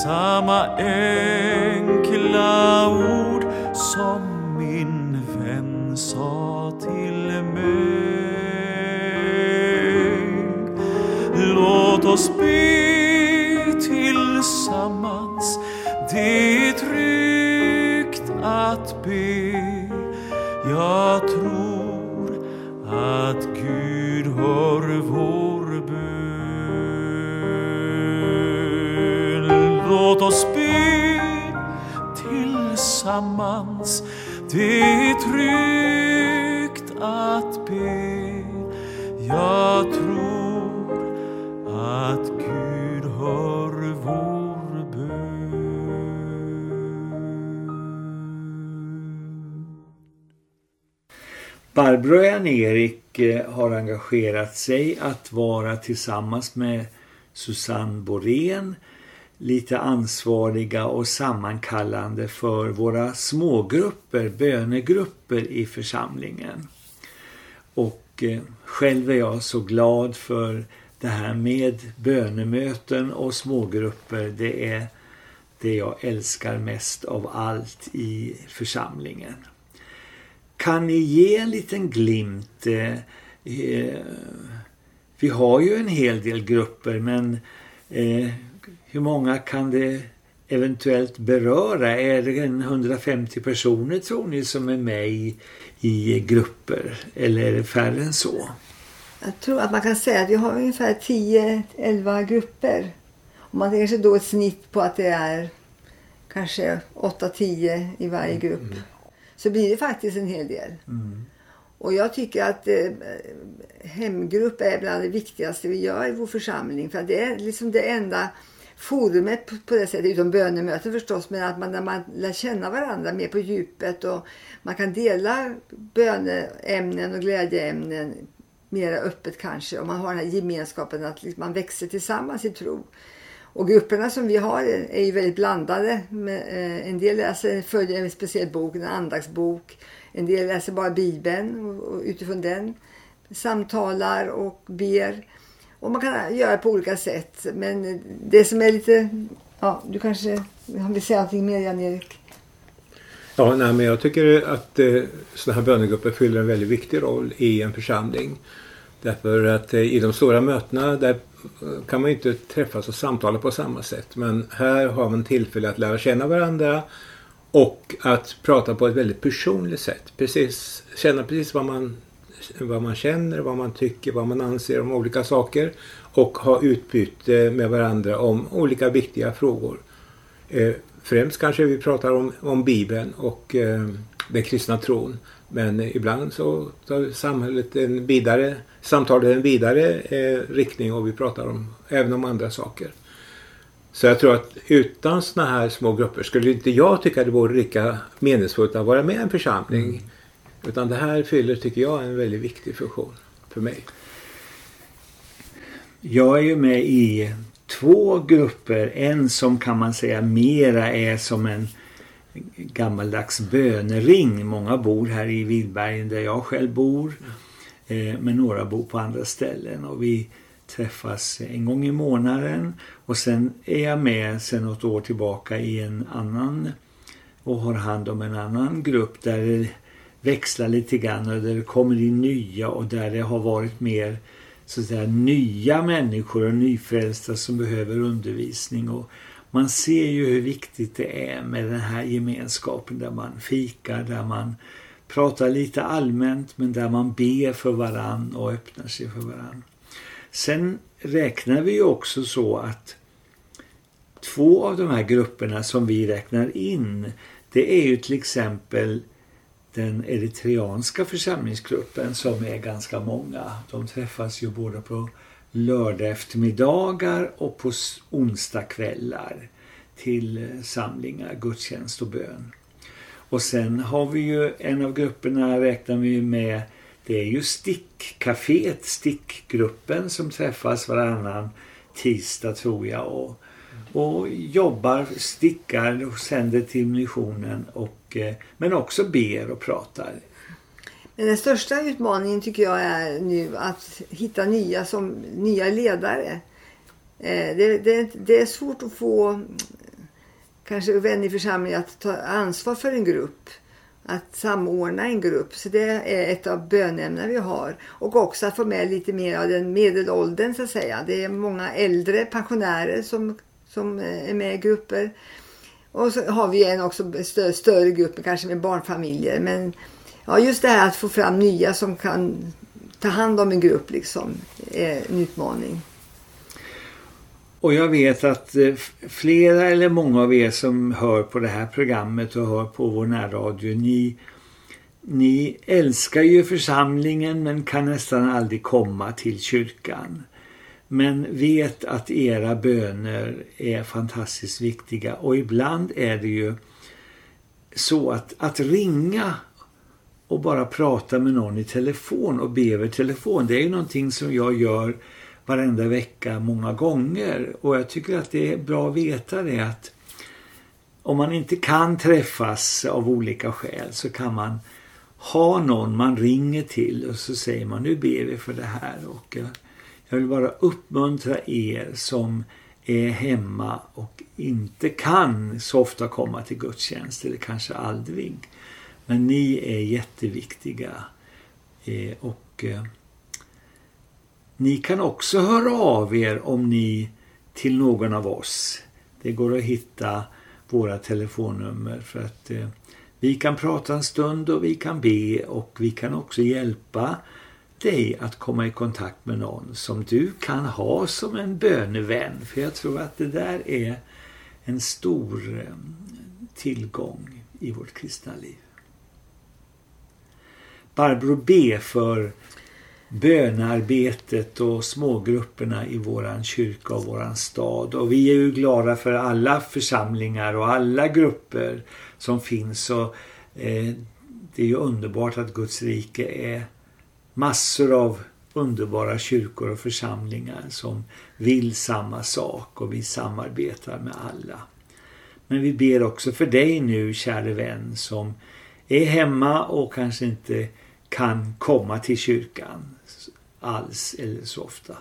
samma enkla Jan-Erik eh, har engagerat sig att vara tillsammans med Susanne Borén lite ansvariga och sammankallande för våra smågrupper, bönegrupper i församlingen. Och eh, själv är jag så glad för det här med bönemöten och smågrupper. Det är det jag älskar mest av allt i församlingen. Kan ni ge en liten glimt? Eh, eh, vi har ju en hel del grupper men eh, hur många kan det eventuellt beröra? Är det en 150 personer tror ni som är med i, i grupper? Eller är det färre än så? Jag tror att man kan säga att vi har ungefär 10-11 grupper. Om man tänker sig då ett snitt på att det är kanske 8-10 i varje grupp. Så blir det faktiskt en hel del. Och jag tycker att eh, hemgrupp är bland det viktigaste vi gör i vår församling. För det är liksom det enda forumet på, på det sättet, utom bönemöten förstås, men att man, när man lär känna varandra mer på djupet och man kan dela böneämnen och glädjeämnen mera öppet kanske. Och man har den här gemenskapen att liksom man växer tillsammans i tro. Och grupperna som vi har är ju väldigt blandade. Eh, en del läser, följer en speciell bok, en andagsbok. En del läser bara Bibeln och, utifrån den samtalar och ber. Och man kan göra på olika sätt. Men det som är lite... Ja, du kanske vill säga någonting mer Jan-Erik? Ja, nej, men jag tycker att eh, sådana här bönegrupper fyller en väldigt viktig roll i en församling. Därför att eh, i de stora mötena där kan man ju inte träffas och samtala på samma sätt. Men här har man tillfälle att lära känna varandra och att prata på ett väldigt personligt sätt. Precis, känna precis vad man, vad man känner, vad man tycker, vad man anser om olika saker. Och ha utbyte med varandra om olika viktiga frågor. Eh, främst kanske vi pratar om, om Bibeln och eh, den kristna tron. Men ibland så tar samhället en vidare, samtalet en vidare eh, riktning och vi pratar om, även om andra saker. Så jag tror att utan såna här små grupper skulle inte jag tycka det vore lika meningsfullt att vara med i en församling. Mm. Utan det här fyller, tycker jag, en väldigt viktig funktion för mig. Jag är ju med i två grupper. En som kan man säga mera är som en gammaldags bönering. Många bor här i Vidbergen där jag själv bor. Eh, men några bor på andra ställen. Och vi träffas en gång i månaden. Och sen är jag med sen något år tillbaka i en annan och har hand om en annan grupp där det växlar lite grann och där det kommer in nya och där det har varit mer så att säga nya människor och nyfrälsta som behöver undervisning och man ser ju hur viktigt det är med den här gemenskapen där man fikar, där man pratar lite allmänt men där man ber för varann och öppnar sig för varann. Sen räknar vi ju också så att två av de här grupperna som vi räknar in det är ju till exempel den eritreanska församlingsgruppen som är ganska många. De träffas ju både på lördag eftermiddagar och på onsdagskvällar till eh, samlingar, gudstjänst och bön. Och sen har vi ju en av grupperna räknar vi med det är ju Stickcaféet, Stickgruppen som träffas varannan tisdag tror jag och, och jobbar, stickar och sänder till missionen och, eh, men också ber och pratar. Den största utmaningen tycker jag är nu att hitta nya, som, nya ledare. Eh, det, det, det är svårt att få mm, kanske vänner i församlingen att ta ansvar för en grupp att samordna en grupp. Så det är ett av bönämnena vi har. Och också att få med lite mer av den medelåldern så att säga. Det är många äldre pensionärer som, som eh, är med i grupper. Och så har vi en också större, större grupp kanske med barnfamiljer. Men ja, just det här att få fram nya som kan ta hand om en grupp liksom är en utmaning. Och jag vet att eh, flera eller många av er som hör på det här programmet och hör på vår närradio, ni, ni älskar ju församlingen men kan nästan aldrig komma till kyrkan. Men vet att era böner är fantastiskt viktiga och ibland är det ju så att, att ringa och bara prata med någon i telefon och be över telefon, det är ju någonting som jag gör varenda vecka många gånger. Och jag tycker att det är bra att veta det att om man inte kan träffas av olika skäl så kan man ha någon man ringer till och så säger man nu ber vi för det här. Och jag vill bara uppmuntra er som är hemma och inte kan så ofta komma till gudstjänst eller kanske aldrig. Men ni är jätteviktiga eh, och eh, ni kan också höra av er om ni till någon av oss. Det går att hitta våra telefonnummer för att eh, vi kan prata en stund och vi kan be och vi kan också hjälpa dig att komma i kontakt med någon som du kan ha som en bönevän. För jag tror att det där är en stor eh, tillgång i vårt kristna liv. Barbro B för bönarbetet och smågrupperna i våran kyrka och våran stad. Och vi är ju glada för alla församlingar och alla grupper som finns. Och, eh, det är ju underbart att Guds rike är massor av underbara kyrkor och församlingar som vill samma sak och vi samarbetar med alla. Men vi ber också för dig nu, käre vän, som är hemma och kanske inte kan komma till kyrkan alls eller så ofta.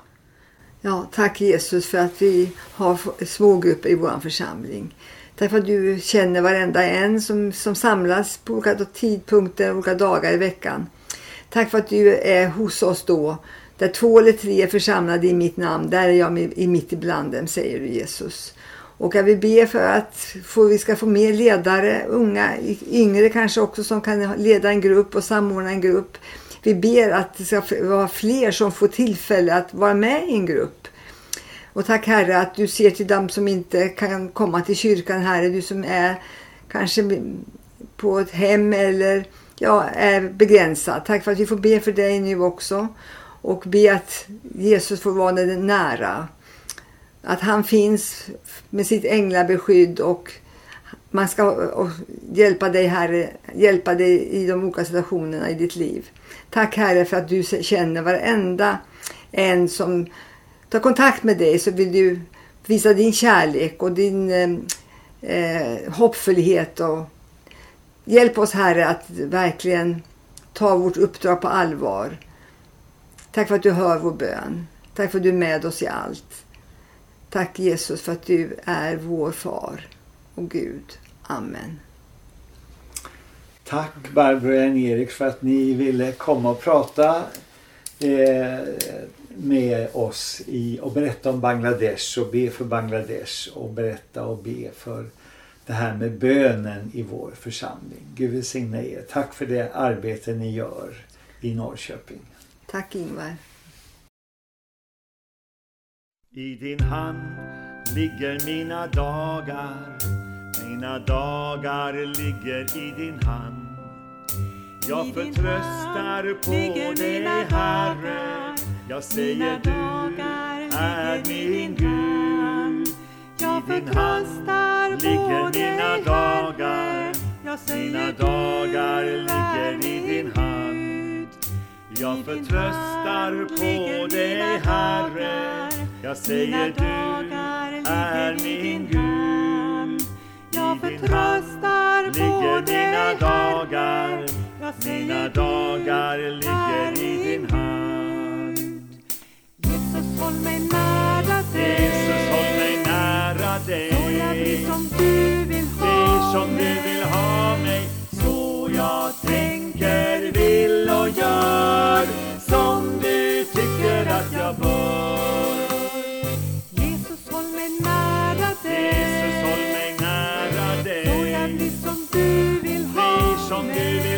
Ja, tack Jesus för att vi har smågrupper i vår församling. Tack för att du känner varenda en som, som samlas på olika tidpunkter, olika dagar i veckan. Tack för att du är hos oss då. Där två eller tre är församlade i mitt namn, där är jag i mitt ibland dem, säger du Jesus. Och jag vill be för att få, vi ska få mer ledare, unga, yngre kanske också som kan leda en grupp och samordna en grupp. Vi ber att det ska vara fler som får tillfälle att vara med i en grupp. Och tack Herre att du ser till dem som inte kan komma till kyrkan, Herre. Du som är kanske på ett hem eller ja, är begränsad. Tack för att vi får be för dig nu också och be att Jesus får vara dig nära. Att han finns med sitt änglabeskydd och man ska hjälpa dig Herre, hjälpa dig i de olika situationerna i ditt liv. Tack Herre för att du känner varenda en som tar kontakt med dig så vill du visa din kärlek och din eh, eh, hoppfullhet och hjälp oss Herre att verkligen ta vårt uppdrag på allvar. Tack för att du hör vår bön. Tack för att du är med oss i allt. Tack Jesus för att du är vår far och Gud. Amen. Tack Barbro och Jan-Erik för att ni ville komma och prata eh, med oss i, och berätta om Bangladesh och be för Bangladesh och berätta och be för det här med bönen i vår församling. Gud välsigne er. Tack för det arbete ni gör i Norrköping. Tack Ingvar. I din hand ligger mina dagar Mina dagar ligger i din hand Jag I förtröstar på dig Herre. Jag säger du är min. Gud I din hand ligger mina dagar Mina dagar ligger i din hand. Jag förtröstar på dig Herre. Jag säger du är min. Gud. Jag förtröstar på dig, Herre. Jag säger Mina du dagar ligger i din hand. Jesus håll mig nära dig. Jesus håll mig nära dig. Så jag blir som du vill ha som du vill ha mig. Så jag tänker, vill och gör Som du tycker att jag bör ha Blir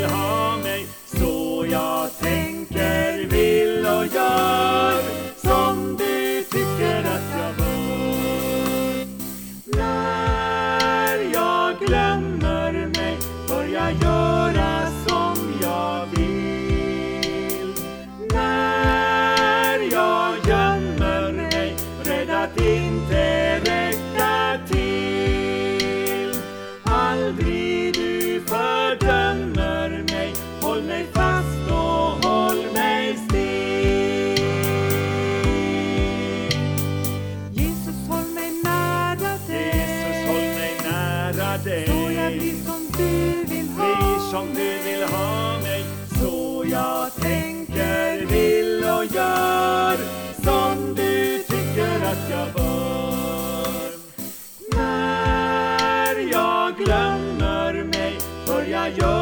Börjar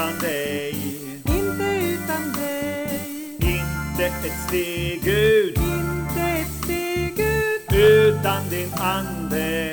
utan dig Inte utan dig. Inte ett steg Gud Inte ett steg Gud. Utan din ande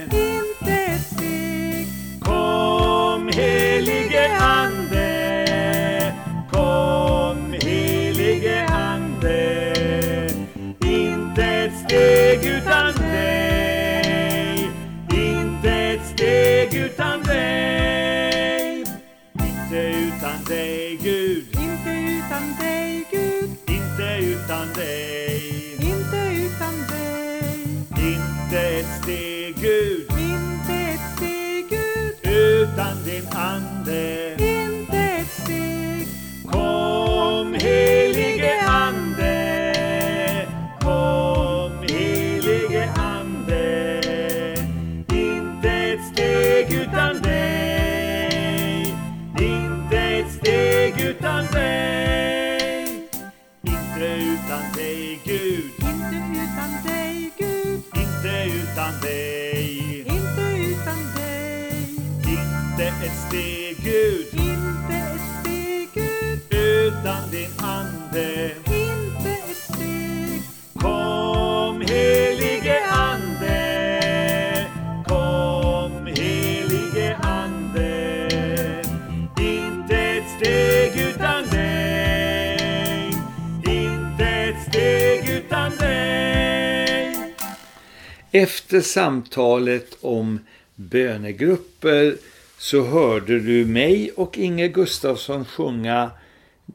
Efter samtalet om bönegrupper så hörde du mig och Inge Gustafsson sjunga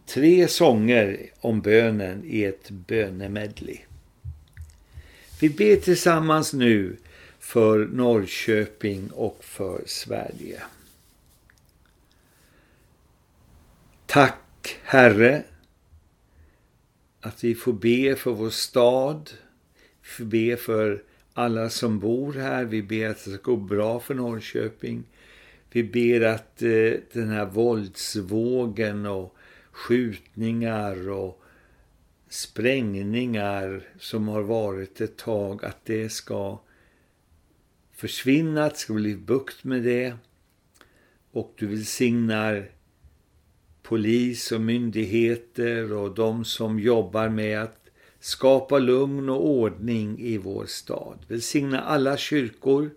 tre sånger om bönen i ett bönemedley. Vi ber tillsammans nu för Norrköping och för Sverige. Tack Herre att vi får be för vår stad, vi får be för alla som bor här, vi ber att det ska gå bra för Norrköping. Vi ber att eh, den här våldsvågen och skjutningar och sprängningar som har varit ett tag, att det ska försvinna, att det ska bli bukt med det. Och du välsignar polis och myndigheter och de som jobbar med att skapa lugn och ordning i vår stad. Välsigna alla kyrkor,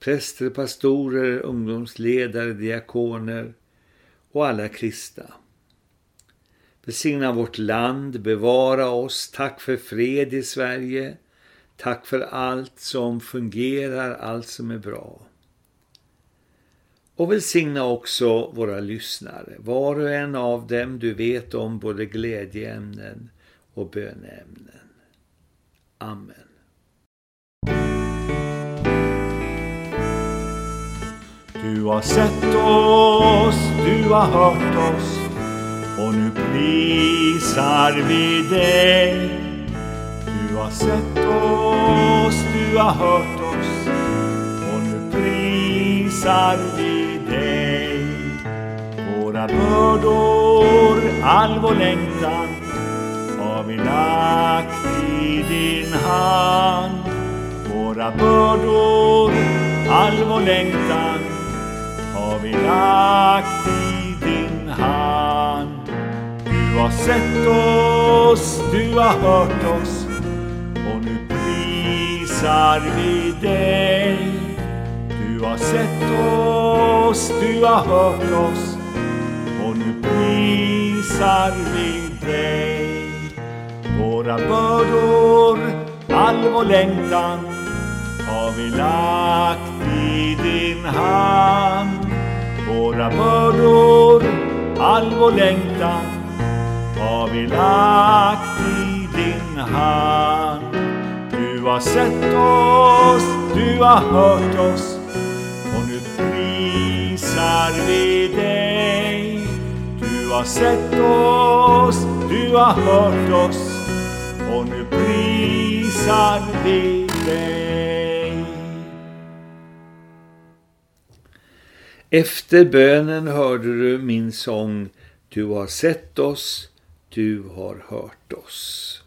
präster, pastorer, ungdomsledare, diakoner och alla kristna. Välsigna vårt land, bevara oss, tack för fred i Sverige, tack för allt som fungerar, allt som är bra. Och välsigna också våra lyssnare, var och en av dem du vet om både glädjeämnen och böneämnen. Amen. Du har sett oss, du har hört oss och nu prisar vi dig. Du har sett oss, du har hört oss och nu prisar vi dig. Våra bördor, all vår längtan har vi lagt i din hand. Våra bördor, all vår längtan har vi lagt i din hand. Du har sett oss, du har hört oss och nu prisar vi dig. Du har sett oss, du har hört oss och nu prisar vi dig. Våra bördor, all vår längtan har vi lagt i din hand. Våra bördor, all vår längtan har vi lagt i din hand. Du har sett oss, du har hört oss och nu prisar vi dig. Du har sett oss, du har hört oss och nu prisar vi dig. Efter bönen hörde du min sång Du har sett oss, du har hört oss.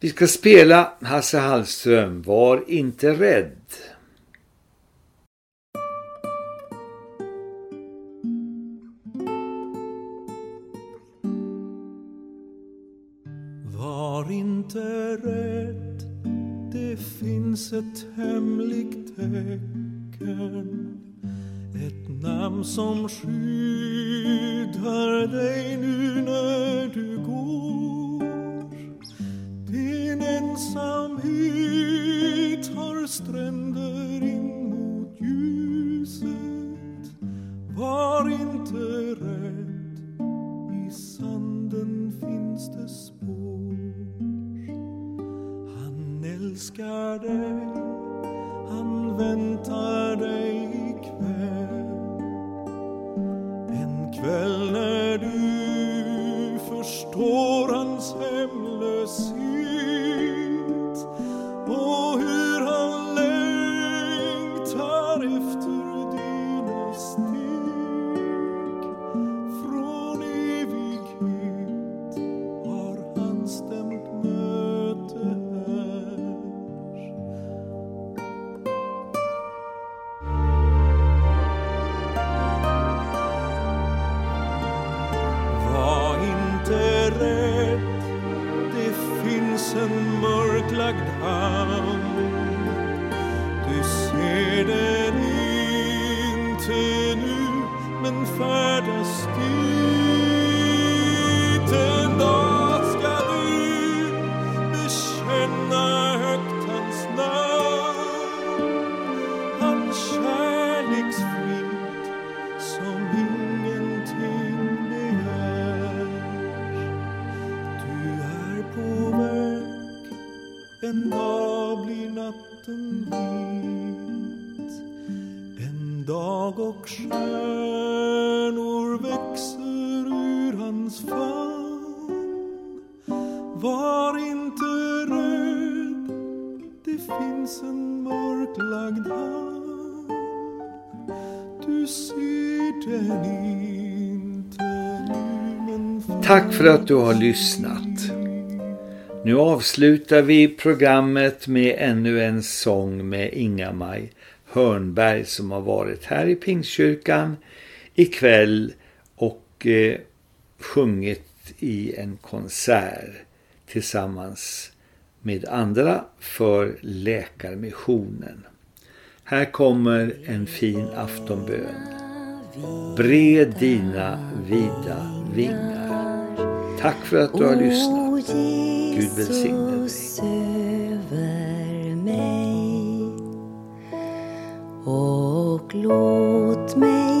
Vi ska spela Hasse Hallström, Var inte rädd. Som för att du har lyssnat. Nu avslutar vi programmet med ännu en sång med Inga-Maj Hörnberg som har varit här i Pingstkyrkan ikväll och eh, sjungit i en konsert tillsammans med andra för Läkarmissionen. Här kommer en fin aftonbön. Bred dina vida vingar. Tack för att du har lyssnat. Gud välsigne dig. och låt mig